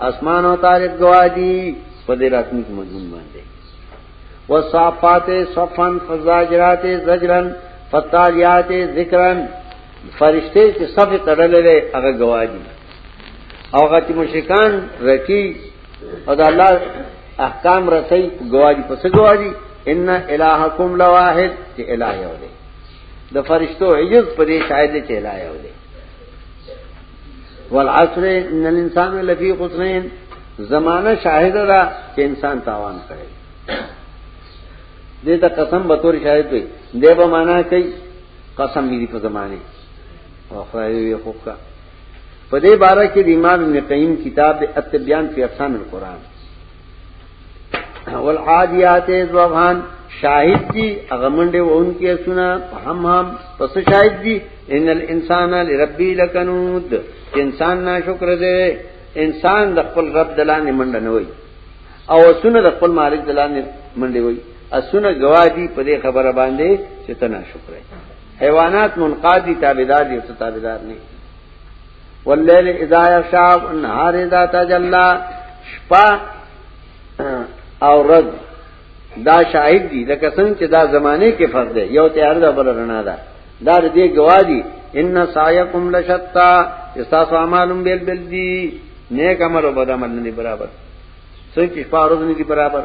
Speaker 1: اسمان او طارق گواهی په دې راتنی کې مضمون باندې والصافات صفا فزاجرات زجرا فالتاليات ذکرا فرشته چې صف تړلې وي هغه گواهی او هغه چې مشرکان رکی او د الله احکام رسي گواهی پس گواهی ان الہکم لواحد چې الہ یو دی د فرشتو عجز پر شاید چې الہ یو دی والعصر ان الانسان لفی خسرین زمانہ شاهد را چې انسان تاوان کړي دې ته قسم به تور شاهد وي دې به معنا کوي قسم می دی په زمانه او خدای یې خوب کا په دې باره کې د امام ابن قیم کتاب د اتبیان فی افسان القرآن والعادیات ذوبان شاهد دی هغه منډه وون کې سنا هم هم پس شاهد دی ان الانسان لربی لکنود انسان ناشکر دی انسان د خپل رب دلانه منډه نه وای او سونه د خپل مالک دلانه منډي وي اسونه گواهی په دې خبره باندې چې ته ناشکر حیوانات منقادی تابعدار دي ته تابعدار نه واللیل اذا یشاء النهار اذا تجلى شپه او رد دا شاهد دي لکه څنګه چې دا زمانه کې فرق دی یو تیار ده بل رڼا ده دا دې گواهی ان سعیکم لشتا استاسو اعمالم بیل بیل دي نیک عمل او بد عمل نه برابر سوی چې شپه ورځ نه دي برابر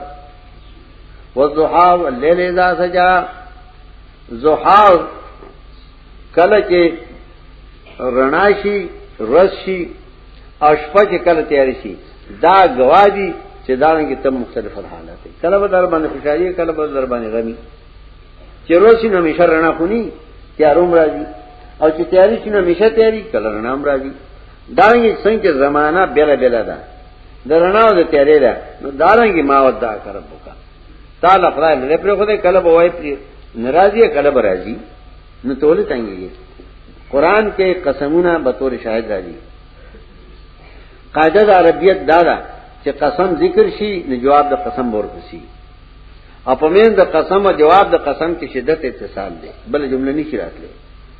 Speaker 1: والضحى والليل اذا سجى ضحى کله چې رڼا شي رس شي او شپه چې کله تیار شي دا گواهی چې دا رنګ ته مختلف حالات دي کله به در باندې خوشالي کله به در باندې غمي چې روز شي نو همیشه رڼا خوني تیاروم راځي او چې تیاری شي نو همیشه تیاری کله رڼا هم راځي دارنګي څنګه زمانہ بیره بیره ده درناو د تیارې ده نو دارنګي ما ودا کرب وکا تعالی خدای لري پر خدای کله به وای پری ناراضی کله به راضی نو تول تنګي قران کې قسمونه به تور شاهد راځي قاعده د عربیت دا ده چې قسم ذکر شي نو جواب د قسم ورپسي اپمین د قسم او جواب د قسم کې شدت اتصال دی بل جمله نشي راتلی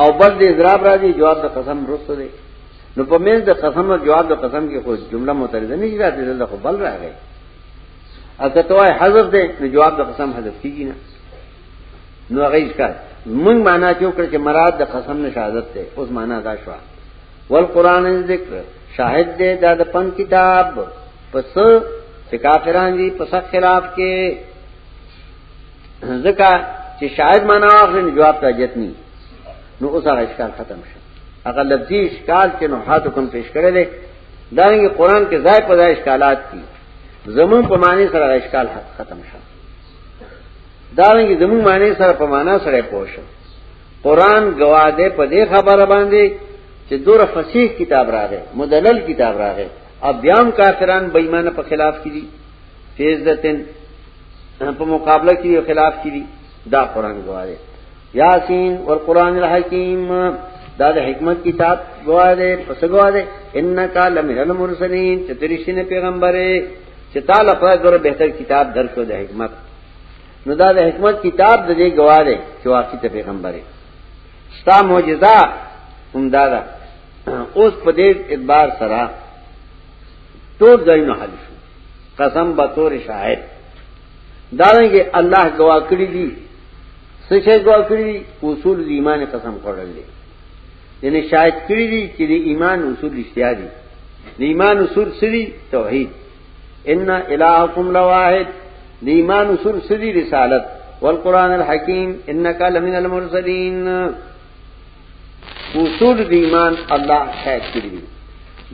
Speaker 1: او بل دې اضراب راځي جواب د قسم رسته دی نو په مېز د قسم او جواب د قسم کې خو جمله مترجمه نه راځي دلته خو بل راغی اته توای حذف دی نو جواب د قسم حذف کیږي نه نو هغه ښکار موږ معنا چې وکړه چې مراد د قسم نه شهادت ده اوس معنا دا شو ول قران ذکر شاهد دې دا د پن کتاب پس چې کافران دي پس خلاف کې ځکه چې شاید معنا واخلین جواب ته جت نه نو اوس هغه اشکال ختم شو هغه لفظي اشکال چې نو حاتو کوم پیش کړی دی دا رنګ قران کې ځای په ځای اشکالات دي زمون په معنی سره اشکال ختم شو دا رنګ زمون معنی سره په معنا سره پوه شو قران گواده په دې خبره باندې چې دور فصیح کتاب راغی مدلل کتاب راغی اب بیام کافران بېمانه په خلاف کړي فیزتن په مقابله کې یو خلاف کړي دا قران غواړي یاسین والقران الحکیم دا د حکمت کتاب غواړي پس غواړي انک لمن المرسلین چې ترشتنه پیغمبره چې تعالی په ګره بهتر کتاب درکو د حکمت نو دا د حکمت کتاب د دې غواړي چې واقعي ته پیغمبره ستا معجزه هم دا ده اوس په دې اعتبار سره ټول ځایونه حل شو قسم به تور شاهد دارنګه الله گوا کړی دي څه شي گوا کړی دي اصول د ایمان قسم خوړل دي یعنی شاهد کړی دي چې د ایمان اصول اشتیا دي د ایمان اصول سری توحید ان الہکم لواحد د ایمان اصول سری رسالت والقران الحکیم انک لمن المرسلین اصول د ایمان الله شاید کړی دي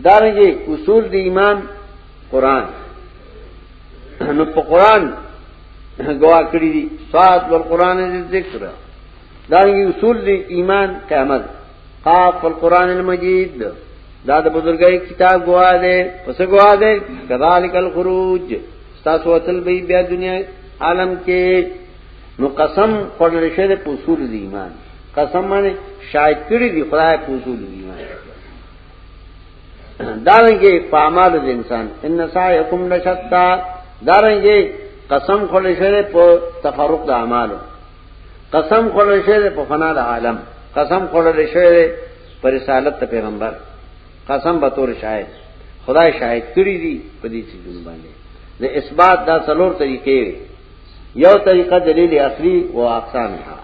Speaker 1: دارنګه اصول د ایمان قران نو په قران گوا کړی دي صاد ور قران دې ذکر دارنګه اصول د ایمان قیامت قاف القران المجید دا د بزرګي کتاب گوا دې پس گوا دې کذالک الخروج تاسو وتل به بیا دنیا عالم کې نو قسم خورل شوی په اصول د ایمان قسم باندې شاید کړی دی خدای په اصول دی دارنګه په اعمال د انسان ان سعیکم لشتا دارنګه قسم خلې شری په تفرق د اعمالو قسم خلې شری په فنا د عالم قسم خلې شری پر رسالت ته پیغمبر قسم به تور شاید خدای شاید کړی دی په دې چې جون باندې د اثبات دا څلور طریقې یو طریقه دلیل اصلي او اقسام ها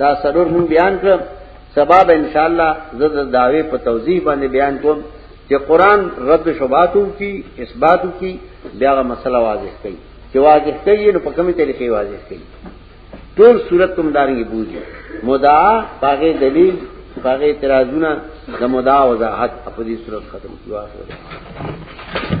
Speaker 1: دا سرور هم بیان کړ سبب ان شاء الله زړه داوی په توضیح باندې بیان کوم چې قران رد شوباتو کی اثباتو کی بیا غو مسله واضح کړي چې واضح کړي نو په کومه طریقې واضح کړي ټول صورت کوم دارنګي بوزي مدعا پاګه دلیل پاګه اعتراضونه د مدعا وضاحت په دې صورت ختم کیږي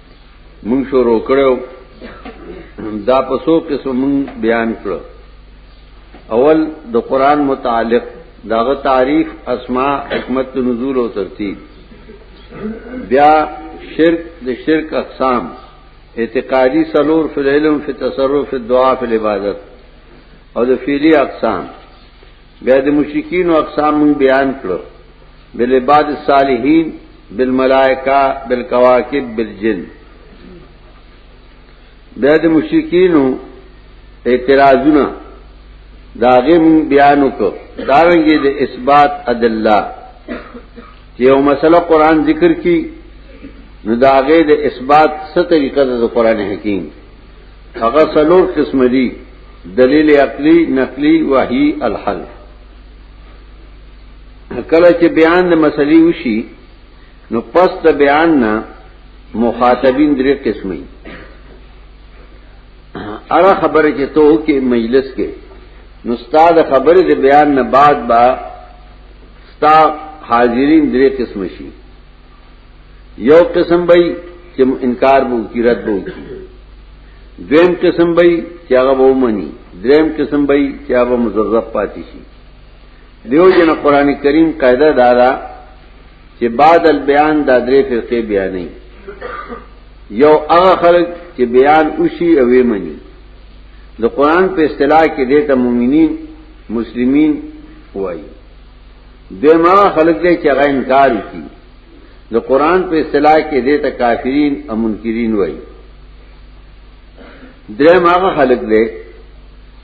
Speaker 1: مونږ شروع کړو دا په څو قسم مونږ بیان کړو اول د قران متعلق داغه تعریف اسماء حکمت نزول او ترتیب بیا شرک د شرک اقسام اعتقادی سلور فی العلم فی تصرف فی الدعاء فی العبادت او د فعلی اقسام بیا د مشرکین او اقسام مون بیان کړو بل عباد الصالحین بالملائکه بالکواکب بالجن بیا د مشرکین اعتراضونه داغه مون بیان وکړو داونګي د اثبات ادله چې یو مسله قران ذکر کی نو داغه د اثبات ست طریقه د قران حکیم هغه څلور قسم دي دلیل عقلی نقلی وحی الحل کله چې بیان د مسلې وشي نو پس د بیان نه مخاطبین درې قسمه اره خبره چې تو کې مجلس کې نو استاد خبره د بیان نه بعد با ستا حاضرین درې قسم شي یو قسم بھائی کہ انکار بو کی رد بو کی دویم قسم بھائی کیا غب او منی دریم قسم بھائی کیا غب مزرف پاتی سی دیو جن قرآن کریم قاعدہ دارا کہ بعد البیان دادرے فرقے بیا نہیں یو اغا خلق کہ بیان اسی اوے منی دو قرآن پہ اصطلاح کے دیتا مومنین مسلمین وائی دیم هغه خلک دی چې هغه انکار کوي د قران په اصطلاح کې دې ته کافرین او منکرین وایي دریم هغه خلک دی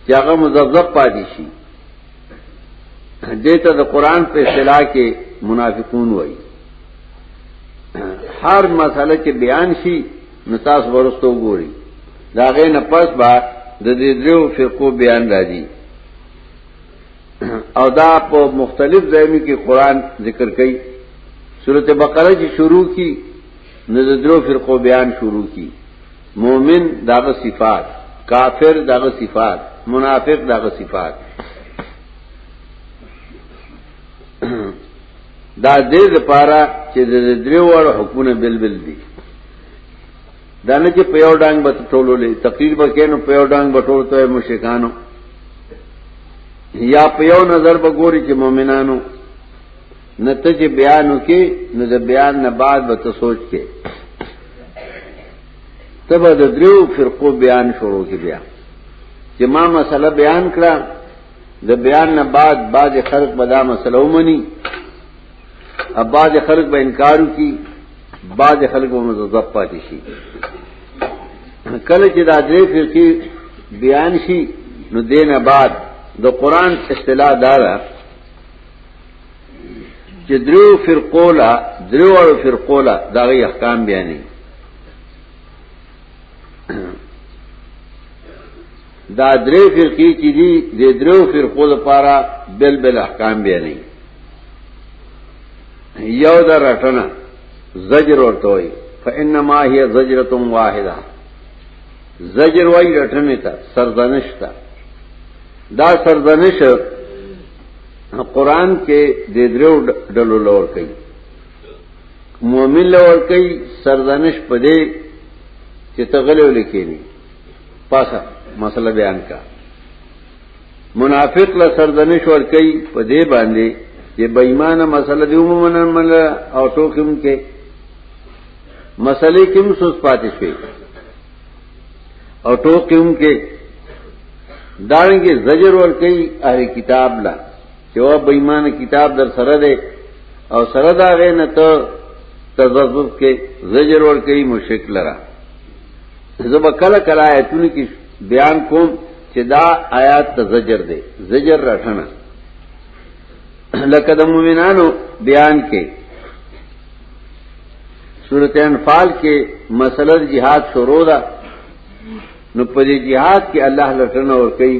Speaker 1: چې هغه مزبذب پاتې شي دې ته د قران په اصطلاح کې منافقون وایي هر مسله چې بیان شي نو تاسو ورستو ګوري دا غې نه پس با د دې درو فرقو بیان راځي او دا په مختلف ځایونو کې قران ذکر کوي سورته بقره چې شروع کی نو د درو فرقو بیان شروع کی مؤمن داغه صفات کافر داغه صفات منافق داغه صفات دا دې لپاره چې د دریو وړ حکمونه بلبل دي دا نه چې په یو ډنګ به ټولولې تقریر به کینو په یو ډنګ به ټول ته مشکانو یا په یو نظر به ګوري چې مؤمنانو نه ته چې بیانو کې نو د بیان نه بعد به ته سوچ کې تبه د دریو فرقو بیان شروع کې بیا چې ما مسله بیان کړه د بیان نه بعد بعض خلق به دا مسله ومني اب بعض خلق به انکار کی بعض خلق به مذهب پاتې شي کله چې دا درې فرقې بیان شي نو دینه بعد د قران اصطلاح دارا چې درو فرقولا درو فرقولا دغه احکام بیانې دا درې فرقې چې دي د درو فرقو لپاره بل بل احکام به نه یو دا رټنه زجر ورته وي فانما هي زجره واحده زجر وای رټنه ته سرزنش ته دا سرزنش قرآن کې د درو ډلو لور کوي مومن لور کوي سرزنش پدې چې تغلو لیکيني پاسه مسله بیان کا منافق له سرزنش ور کوي پدې باندې چې بېمانه مسله دی ومنه مل او ټوکم کې مسلې کوم سوس پاتې شي او ټوکم کې دانګي زجر ور کوي اهل کتاب لا یو بېمانه کتاب در سره دی او سره دا غې نه ته تذبذب کې زجر ور کوي مشرک لرا زب کله کله آیتونه کې بیان کوم چې دا آیات ته زجر دی زجر راټنه لکه د مؤمنانو بیان کې سورته انفال کې مسله جهاد شروع ده نو په جهاد کې الله لټنه ور کوي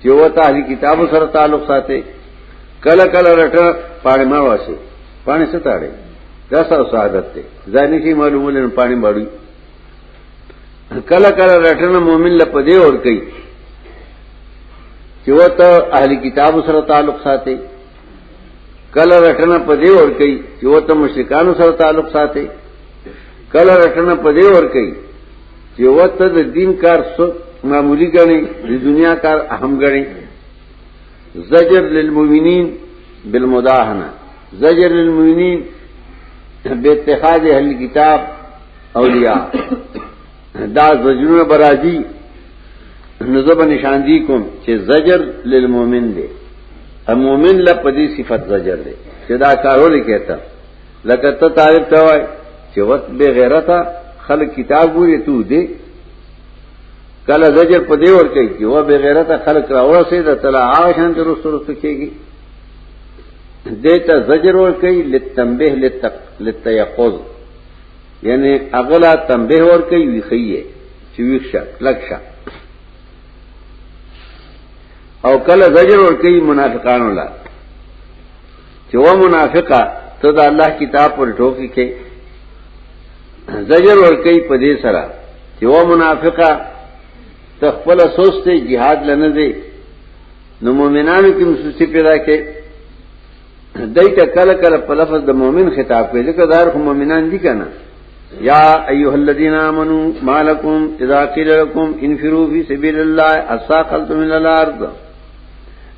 Speaker 1: چې وته اهل کتاب سره تعلق ساتي کله کله رټه پاړې ما واسه پاړې ستاړې دا سره سعادت ته ځانې شي معلومه لن پاړې باړي کله کله رټنه مؤمن له پدې اور کوي چې وته اهل کتاب سره تعلق ساتي کله رټنه پدې اور کوي چې وته مشرکان سره تعلق ساتي کله رټنه پدې اور کوي چې وته د دین کار څو معمولی غني د دنیا کار اهم غني زجر للمؤمنین بالمداهنه زجر للمؤمنین به اتخاذ اهل کتاب اولیاء دا زجرونه برازي نزب نشاندی کوم چې زجر للمؤمن دی المؤمن لا پدی صفت زجر دی چې دا کارونه کوي لکه ته طالب ته وای چې وخت به غیرتا خلک کتاب ګوري ته دې کله زجر په دې ور کوي چې و به غیرتا خلک راوړسې د تلا هغه شان ته رسو رسو کېږي دیتا زجر ور کوي لتنبه لتق لتيقظ یعنی اغلا تنبه ور کوي ویخیه چې ویښه لکشه او کله زجر ور کوي منافقانو لا چې و منافقه ته د الله کتاب پر ټوکی کې زجر ور کوي په دې سره چې و منافقه ته خپل سوسته jihad لنه دي نو مؤمنانو کې مسوسي پیدا کې دای ته کله کله په لفظ د مؤمن خطاب کوي ځکه دار خو مؤمنان دي کنه یا ایها الذین آمنو مالکم اذا قیل لكم انفروا فی سبیل الله اثاقلتم الى الارض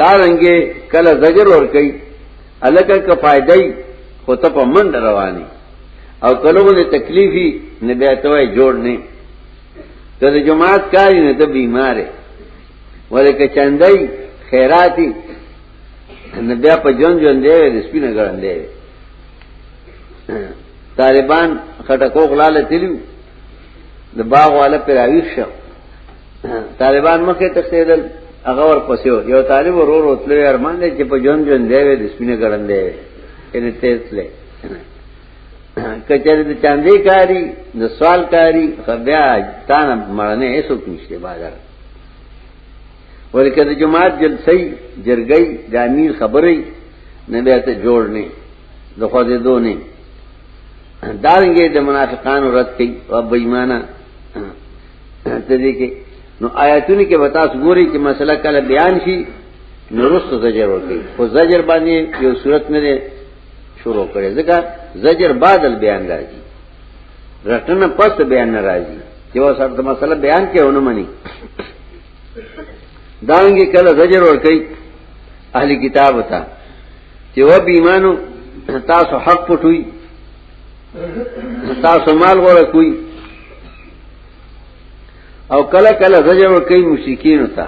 Speaker 1: دا رنګه کله زجر ور کوي الکه که فائدای خو ته په منډ رواني او کله ولې تکلیفي نه بیا توای جوړ نه ته د جماعت کاری نه ته بیماره ولې که چندای خیراتی نه بیا په جون جون دی د سپینه ګران دی طالبان خټکو غلاله تلیو د باغ والا پر اویښ شو طالبان مخه تخیدل هغه ور پسیو یو طالب ورور وتلې ارمان دې چې په جون جون دی وې د سپینه ګړندې ان تیز لې کچره د چاندې کاری د سوال کاری خبیا تان مړنه ایسو نشته بازار ورکه د جماعت جلسې جرګي د امیر خبرې نه بیا ته جوړ نه د خو دې دوه نه دارنګې د منافقانو رد کړي او بېمانه تدې کې نو آیاتونه کې وتا سګوري چې مسله کله بیان شي نو رسو زجر ورکړي خو زجر باندې یو صورت نه شروع کړي ځکه زجر بعد بیان راځي رټنه پس بیان نه راځي چې و سره د مسله بیان کې ونه مني دانګي کله زجر ور کوي اهلي کتاب وتا چې و به ایمانو تاسو حق پټوي تاسو مال غوړه کوي او کله کله زجر ور کوي مشرکین ته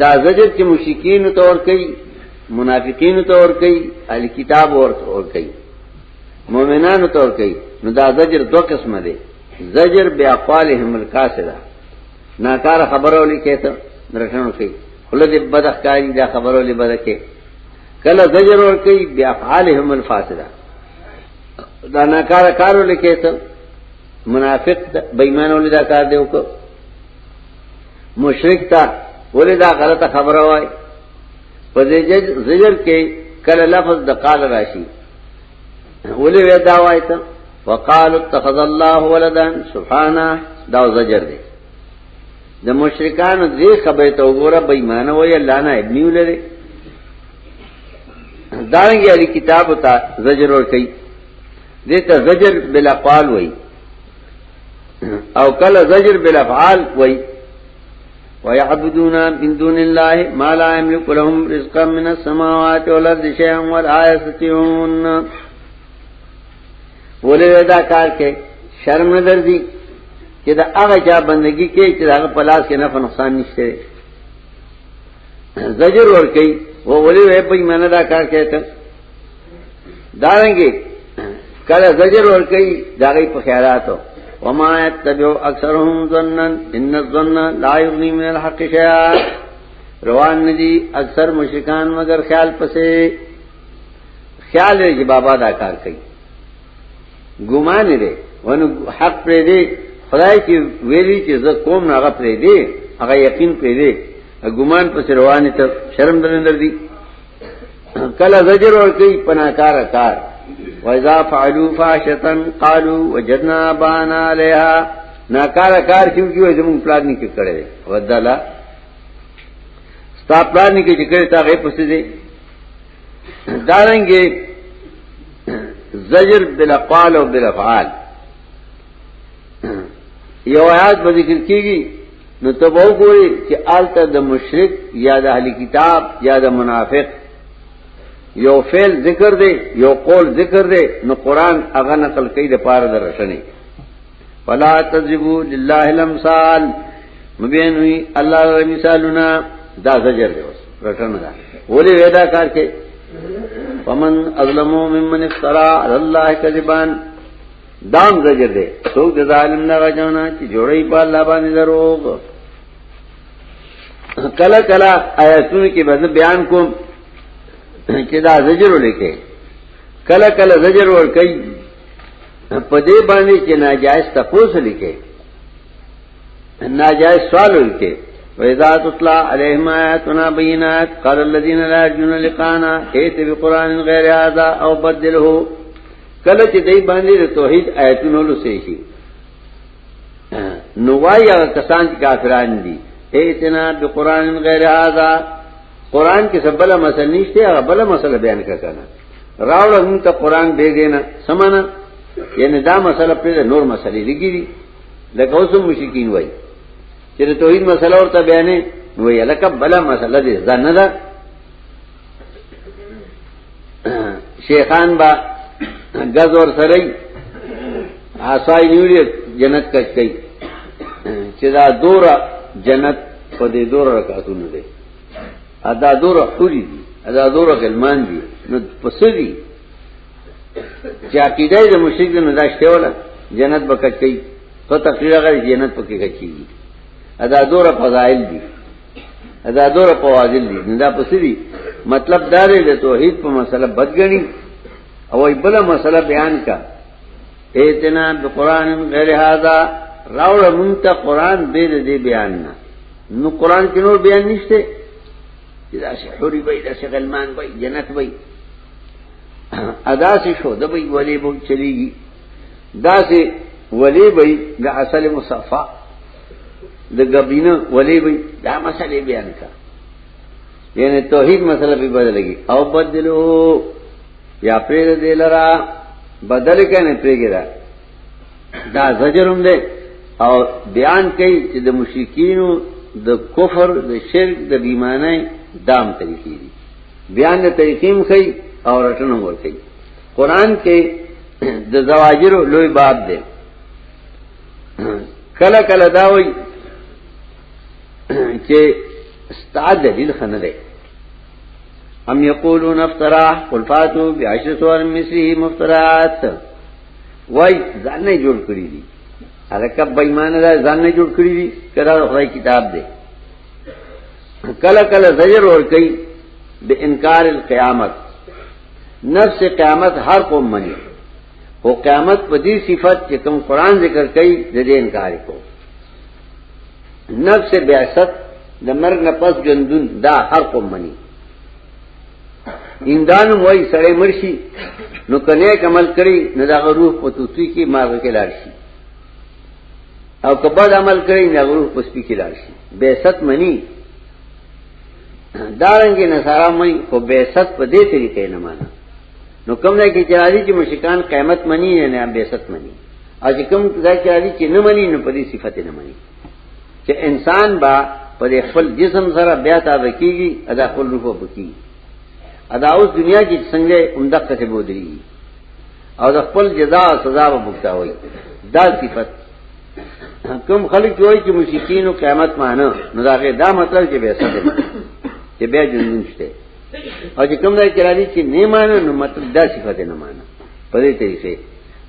Speaker 1: دا زجر چې مشرکین ته ور کوي منافقین ته ور کوي اهل کتاب ور ور کوي مؤمنانو ته ور کوي نو دا زجر دوه قسمه دي زجر بیا قالهم الکاسره ناکار خبره ولي کېته درټنو کوي خله دې بدخکاری دا خبره ولي بدکه کله زجر ور کوي بیا قالهم الفاسده دا ناکاره کارو لکه ته منافق ته بېمانه ولې دا کار دی وکړ مشرک ته ولې دا غلطه خبره وای په دې زجر کې کله لفظ د قال راشي ولې وې دا وای ته وقالوا اتخذ الله ولدا سبحانه دا زجر دی د مشرکانو دې خبره ته وګوره بېمانه وای الله نه ابن ولري دارنګي علي کتاب ته زجر ور کوي دته زجر بلا قال وای او کله زجر بلا فعال وای ويعبدون من دون الله ما لا يملك لهم رزقا من السماوات والارض شيئا ولا يستطيعون ولې دا کار کې شرم نه درځي چې دا هغه چا بندگی کوي چې هغه پلاس کې نه نقصان نشته زجر ور کوي و ولې وې په منه دا کار کوي ته دارنګي کله زجر ور کوي دا غي په خیراتو وما يتبع اکثرهم ظنن ان الظن لا يغني من الحق شيئا روان ندي اکثر مشرکان مگر خیال پسې خیال یې بابا دا کار کوي ګمان دی ونه حق پرې دی خدای چې ویلي چې زه کوم نه هغه پرې دی هغه یقین پرې دی ګمان په روانه ته شرم درندر دی کله زجر ور کوي پناکار کار وَإِذَا فَعَلُوا فَاحِشَةً قَالُوا وَجَدْنَا آبَاءَنَا عَلَيْهَا ناکار کار کیو کیو زمون پلان نه کې کړی ودلا ستا پلان نه کې چې کړی تا غي پسې دی دارنګه زجر بلا قال او بلا فعال یو آیات به ذکر کیږي نو ته به وګوري چې آلته د مشرک یا د اهلی کتاب یا د منافق یو فعل ذکر دی یو قول ذکر دی نو قران هغه نقل کوي د پاره درشنه فلا تذبو لله الامثال مبین ہوئی اللہ و مثالنا دا زجر دے اس رٹن دا ولی ویدا کار کے فمن اظلمو ممن افترا اللہ کذبان دام زجر دے سوک دا ظالم نا غجونا چی جوڑی پا اللہ بانی دروغ کلا کلا آیتون کی بزن بیان کم چی دا زجر لکے کلا کلا زجر ورکی په دې باندې چې ناجایز تپوس لیکي ناجایز سوال لیکي وإذا تطلع عليهم آياتنا بينات قال الذين لا يرجون لقانا ائت بقرآن غير هذا أو بدله کله چې دای باندې د توحید آیتونو لوسې شي نو وای هغه کسان چې کافران دي ایتنا بقران غیر هذا قران کې سبله مسله نشته هغه بل مسله بیان کړه راوړه مونږ ته قران بیګې نه سمانه یعنی دا مسله په نور مسلې لګی دي لکه اوس مشکین وای چې توحید مسله ورته بیانې نو یې لکه بل مسله دې ځنه ده شیخان با غز ور سره آسای نیولی جنت کچ کئی چه دا دور جنت پا دی دور رکاتون دی ادا دور حوری دی ادا دور غلمان دی نو پسری چې عقیده د مشرک نه داشته ولا جنت بکټي په تقریر غیر جنت پکې کچي ادا دور فضائل دی ادا دور فواضل دی نه دا پسری مطلب دا دی د توحید په مسله بدګنی او ای بل مسله بیان کا ایتنا بقران غیر هذا راوړ مونږ ته قران به دې بیان نه نو قران کې نور بیان نشته چې دا سه حوري وي دا سه غلمان وي جنت وي ادا سه شو د وي ولې بو چلیږي دا سه ولې وي د اصل مصفا د غبینه ولې وي دا مسئله بیان کا یعنی توحید مسئله به بدلږي او بدلو یا پرې دلرا بدل کنه پرېګرا دا زجرم دے او بیان کئی چی دا مشرکینو دا کفر دا شرک دا بیمانای دام طریقی دی بیان دا طریقیم خی او رٹنم ورکی قرآن کے دا زواجرو لوی باب دے کلا کلا داوی چی ستا دلیل خنه ده ام یقولون افترا قل فاتو بعشر سور مثله مفترات وای ځان نه جوړ کړی دي هغه کب بېمان ده ځان نه جوړ کړی دي کړه خدای کتاب دی کله کله زجر ور کوي به انکار القیامت نفس قیامت هر قوم مني او قیامت په دې صفت چې کوم قران ذکر کوي د دې انکار کو نفس بعثت د مرګ نه پس ژوندون دا هر قوم مني اندان وای سړی مرشي نو کنه عمل کړي نو دا روح په توتی کې مارغ کې لاړ شي او کبد عمل کړي نو روح په سپي کې لاړ شي بیست منی دارنګي نصارا مې خو بیست په دې طریقې نه مانا نو کوم نه کې چاري چې مشکان قیامت منی نه بیست منی او چې کوم ځای چاري چې نه منی نو په دې صفته نه منی چې انسان با په خپل جسم سره بیا تازه کیږي ادا خپل روح په کی ادا اوس دنیا کې څنګه عمدہ څه بودري او د خپل جزا او سزا به بوکتاوي دا صفت کوم خلک جوړي چې مشکین او قیامت مانو نو دا غي دا مطلب چې به څه چې بیا جنون شته او چې کوم ځای کې راځي چې نه مانو نو مطلب دا صفت نه مانو په دې طریقې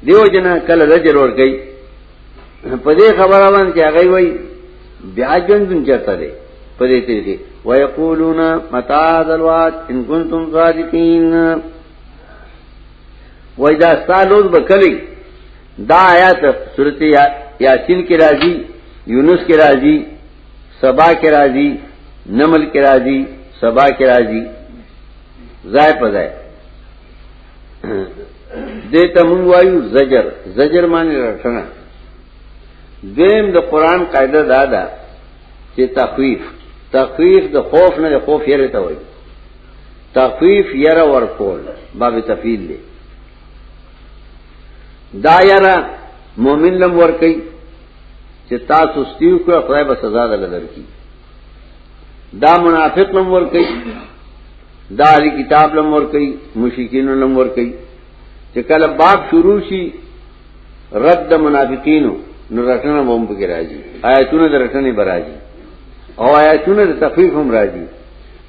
Speaker 1: دیو جنا کله رجل ور گئی په دې خبره باندې هغه وای بیا ژوندون چرته دی په دې تیر کې ويقولون متى ذلوات ان كنتم صادقين وإذا سالوز بکلی دا آیات سورت یاسین کی راضی یونس کی راضی سبا کی راضی نمل کی راضی سبا کی راضی ضائع پذائے دیتا مونږ وایو زجر زجر معنی رټنه دیم د قران قاعده دا ده چې تخویف تخویف د خوف نه د خوف یره ته وایي تخویف یره ورکول باب تفیل دی دا یره مؤمن لم ور کوي چې تاسو ستیو کړه خدای به سزا درکړي دا منافق لم ور کوي دا علی کتاب لمور کوي مشرکین لمور کوي چې کله باب شروع شي رد منافقینو نو رټنه بوم پکې راځي آیتونه د رټنې برازي او آیتونه د تخفیف هم راځي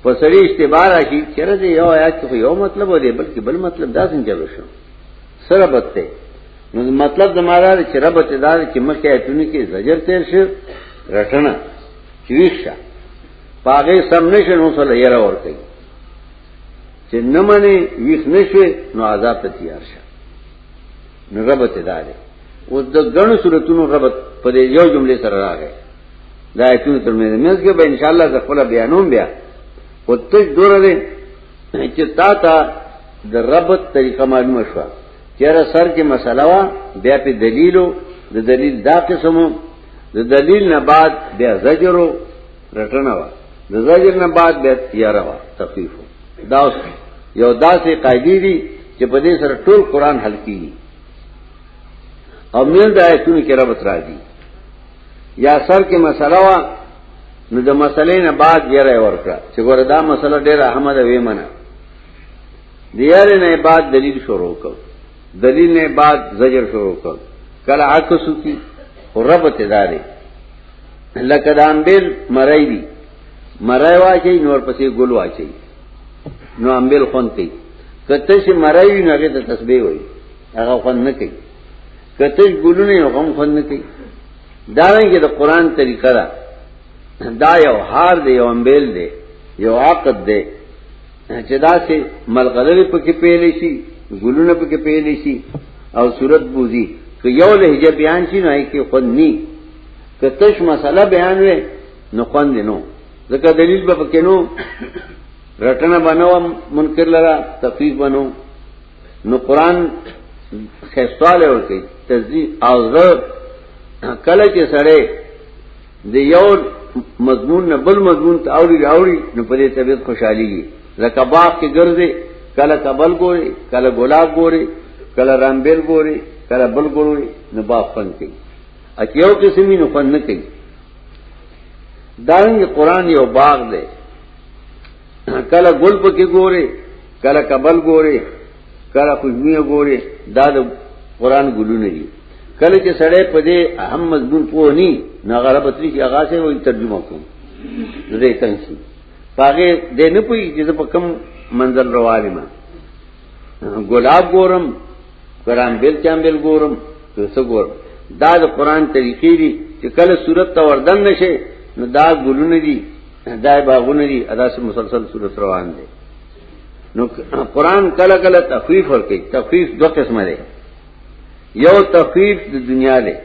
Speaker 1: په سړی اشتباه راشي چیرې دی یو آیات خو یو مطلب و دی بلکې بل مطلب دا څنګه جوړ شو سره بته نو مطلب د مارا چې رب ته دا چې مخکې آیتونه کې زجر تیر شي رټنه چويښه پاګه سم نشن نو سره یې راور کوي چې نه منې ویښ نشوي نو عذاب ته تیار شه نو رب ته داري او د غنو صورتونو رب په دې یو جمله سره راغی دا ایتونه تر مې مېز کې به ان شاء الله خپل بیانوم بیا او تج دور دې چې تا ته د رب طریقه معلومه شو چیرې سر کې مسله وا بیا په دلیلو د دلیل دا قسمو د دلیل نه بعد بیا زجرو رټنه وا د زجر نه بعد به تیار وا تخفیف دا اوس یو داسې قاعده دي چې په دې سره ټول قران حل کیږي او مل د آیتونو کې رب تر دي یا سر کې مسله وا نو د مسلې نه بعد یې راي ورکړه چې ګوره دا مسله ډېره اهمه ده ویمنه دیار نه بعد دلیل شروع کړ دلیل نه بعد زجر شروع کړ کله عکس کی رب تداري لکه د امبیل مرای دی مرای واچي نور پسې ګل واچي نو امبیل خون کوي کته چې مرای وي نو ته تسبیح وایي هغه خون نه کوي کته ګلونه یو هم خون نه کوي دا رنګه د قران طریقه ده دا یو هار دی یو امبیل دی یو عقد دی چې دا چې ملغلره پکې پیلې شي ګلونه پکې پیلې شي او صورت بوزي که یو لهجه بیان شي نه کې خود ني که تش مسله بیان وي نو خوند نو ځکه دلیل به پکې نو رټنه بنو منکر لرا تفیق بنو نو قران خیستواله ورته تصدیق او زر کله چې سره د یو مضمون نه بل مضمون ته اوړي راوړي نو په دې طبيعت خوشحالي وي لکه باغ کې ګرځي کله کبل ګوري کله ګلاب ګوري کله رامبل ګوري کله بل ګوري نو باغ فن کوي اچیو قسم نو فن نه کوي دارنګ قران یو باغ دی کله ګل پکې ګوري کله کبل ګوري کله خوشبوې ګوري دا د قران ګلونه دي کله چې سړی په دې اهم مضمون پوه ني نه غرب تری چې هغه سه وایي ترجمه کوم زه څنګه شي پاګه دې نه پوي چې په کم منزل روانه ما ګلاب ګورم قران بل چامبل ګورم څه ګورم دا د قران طریقې دي چې کله صورت ته وردن نشي نو دا ګلونه دي دا باغونه دي ادا سه مسلسل صورت روان دي نو قران کله کله تخفیف ورکړي تخفیف دوه قسمه دي یو تخفیف د دنیا دی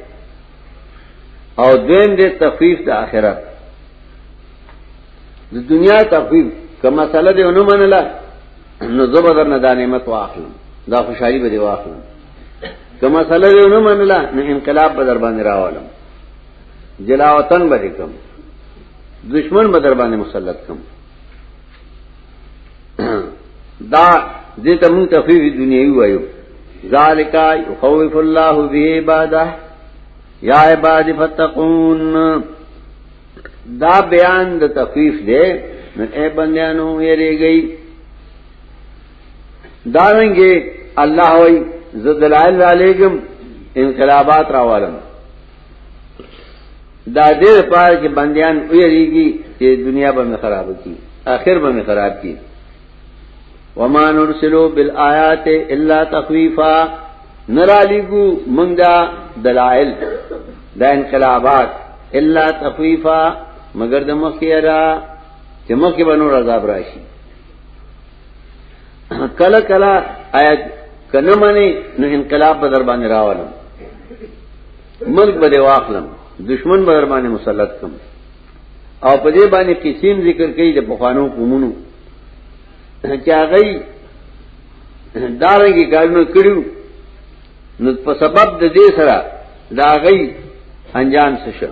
Speaker 1: او دویم دی تخفیف د آخرت د دنیا تخفیف کما مسله دی ونه منله نو زبر نه د نعمت واخلم دا خوشحالي به دی واخلم کما مسله دی ونه منله نو انقلاب به در باندې راولم جلا وطن به کوم دشمن به در باندې مسلط کوم دا دې ته موږ تخفیف دنیوي وایو ذالک یخوف الله به عباده یا عباد فتقون دا بیان د تخفیف دی نو اے بندیانو یریږي دا رنګه الله وای زدلال علیکم انقلابات راوالم دا دیر پار چې بندیان ویریږي چې دنیا به مې خراب کی آخر به مې خراب کی وما نرسلو بالآیات الا تخویفا نرالیگو منگ دا دلائل دا انقلابات الا تخویفا مگر د مخیرا چې مخې به نور عذاب راشي کله کله آیت کنه منی نو انقلاب به در باندې راولم ملک به واخلم دشمن به در باندې مسلط کم او په دې باندې قسم ذکر کوي د بخانو قومونو چې هغه دارنګي کارونه کړو نو په سبب د دې سره دا غي انجام څه شو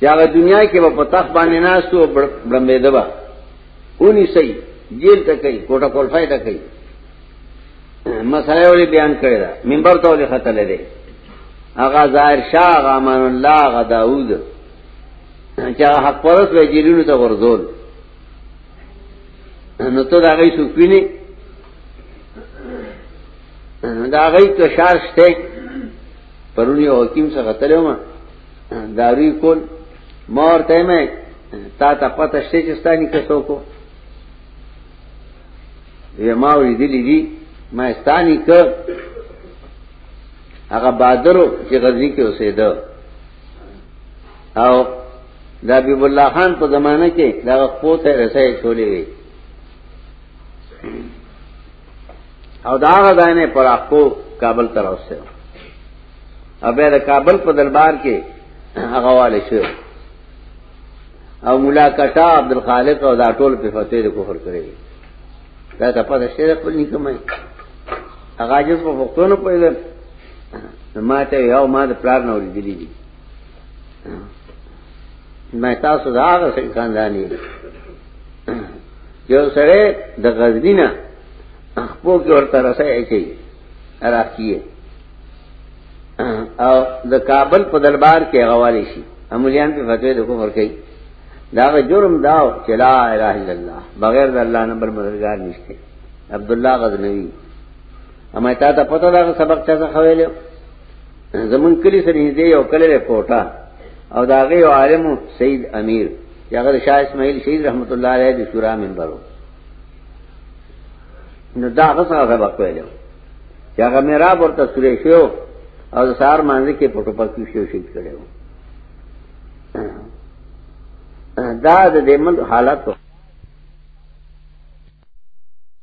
Speaker 1: چې هغه دنیا کې به په تخت باندې ناستو برمبه دبا اونی سي جیل ته کوي کوټه کولفای ته کوي مسله ولې بیان کړی دا منبر ته ولې خطر لري هغه ظاهر شاه هغه امان الله هغه داوود چې حق پرس وې جیلونو ته ورزول نو ته دا غي سپینه دا غي کشار شته پرونی حکیم څخه تلو ما داروی کول ما ورته مې تا ته پته شته چې ستاني کسو کو یې ما وی دي دي ما ستاني ک هغه بادرو چې غزي کې اوسېده او دا بیب الله خان په زمانه کې دا خپل ته رسې شولې وي او دا هغه ځای نه پر اخو کابل تر اوسه ابه د کابل په دربار کې هغه والي شو او مولا کټا عبد الخالق او دا ټول په فتوی د کفر کړی دا ته پته شته خپل نکمه هغه جز په وختونو په دې ما ته یو ما د پلان نو لیدلی دي ما تاسو دا هغه څنګه خاندانی یو سره د غزنی نه خپل کې ورته رسای چي راکیه او د کابل په دربار کې غوالي شي امولیان په فتوی د کفر کوي دا جرم داو چې لا اله الا الله بغیر د الله نه بل مددگار نشته عبد الله غزنوی اما تا ته پته دا سبق چا څه خویلو زمون کلی سره نږدې یو کلی له کوټه او دا غي عالم سید امیر چې هغه شاه اسماعیل شهید رحمت الله علیه د شورا منبرو نو دا هغه سره سبق ویلو چې هغه میرا ورته سورې شو او سار مانځ کې پټو پکې شو شهید کړو دا د دې مل حالت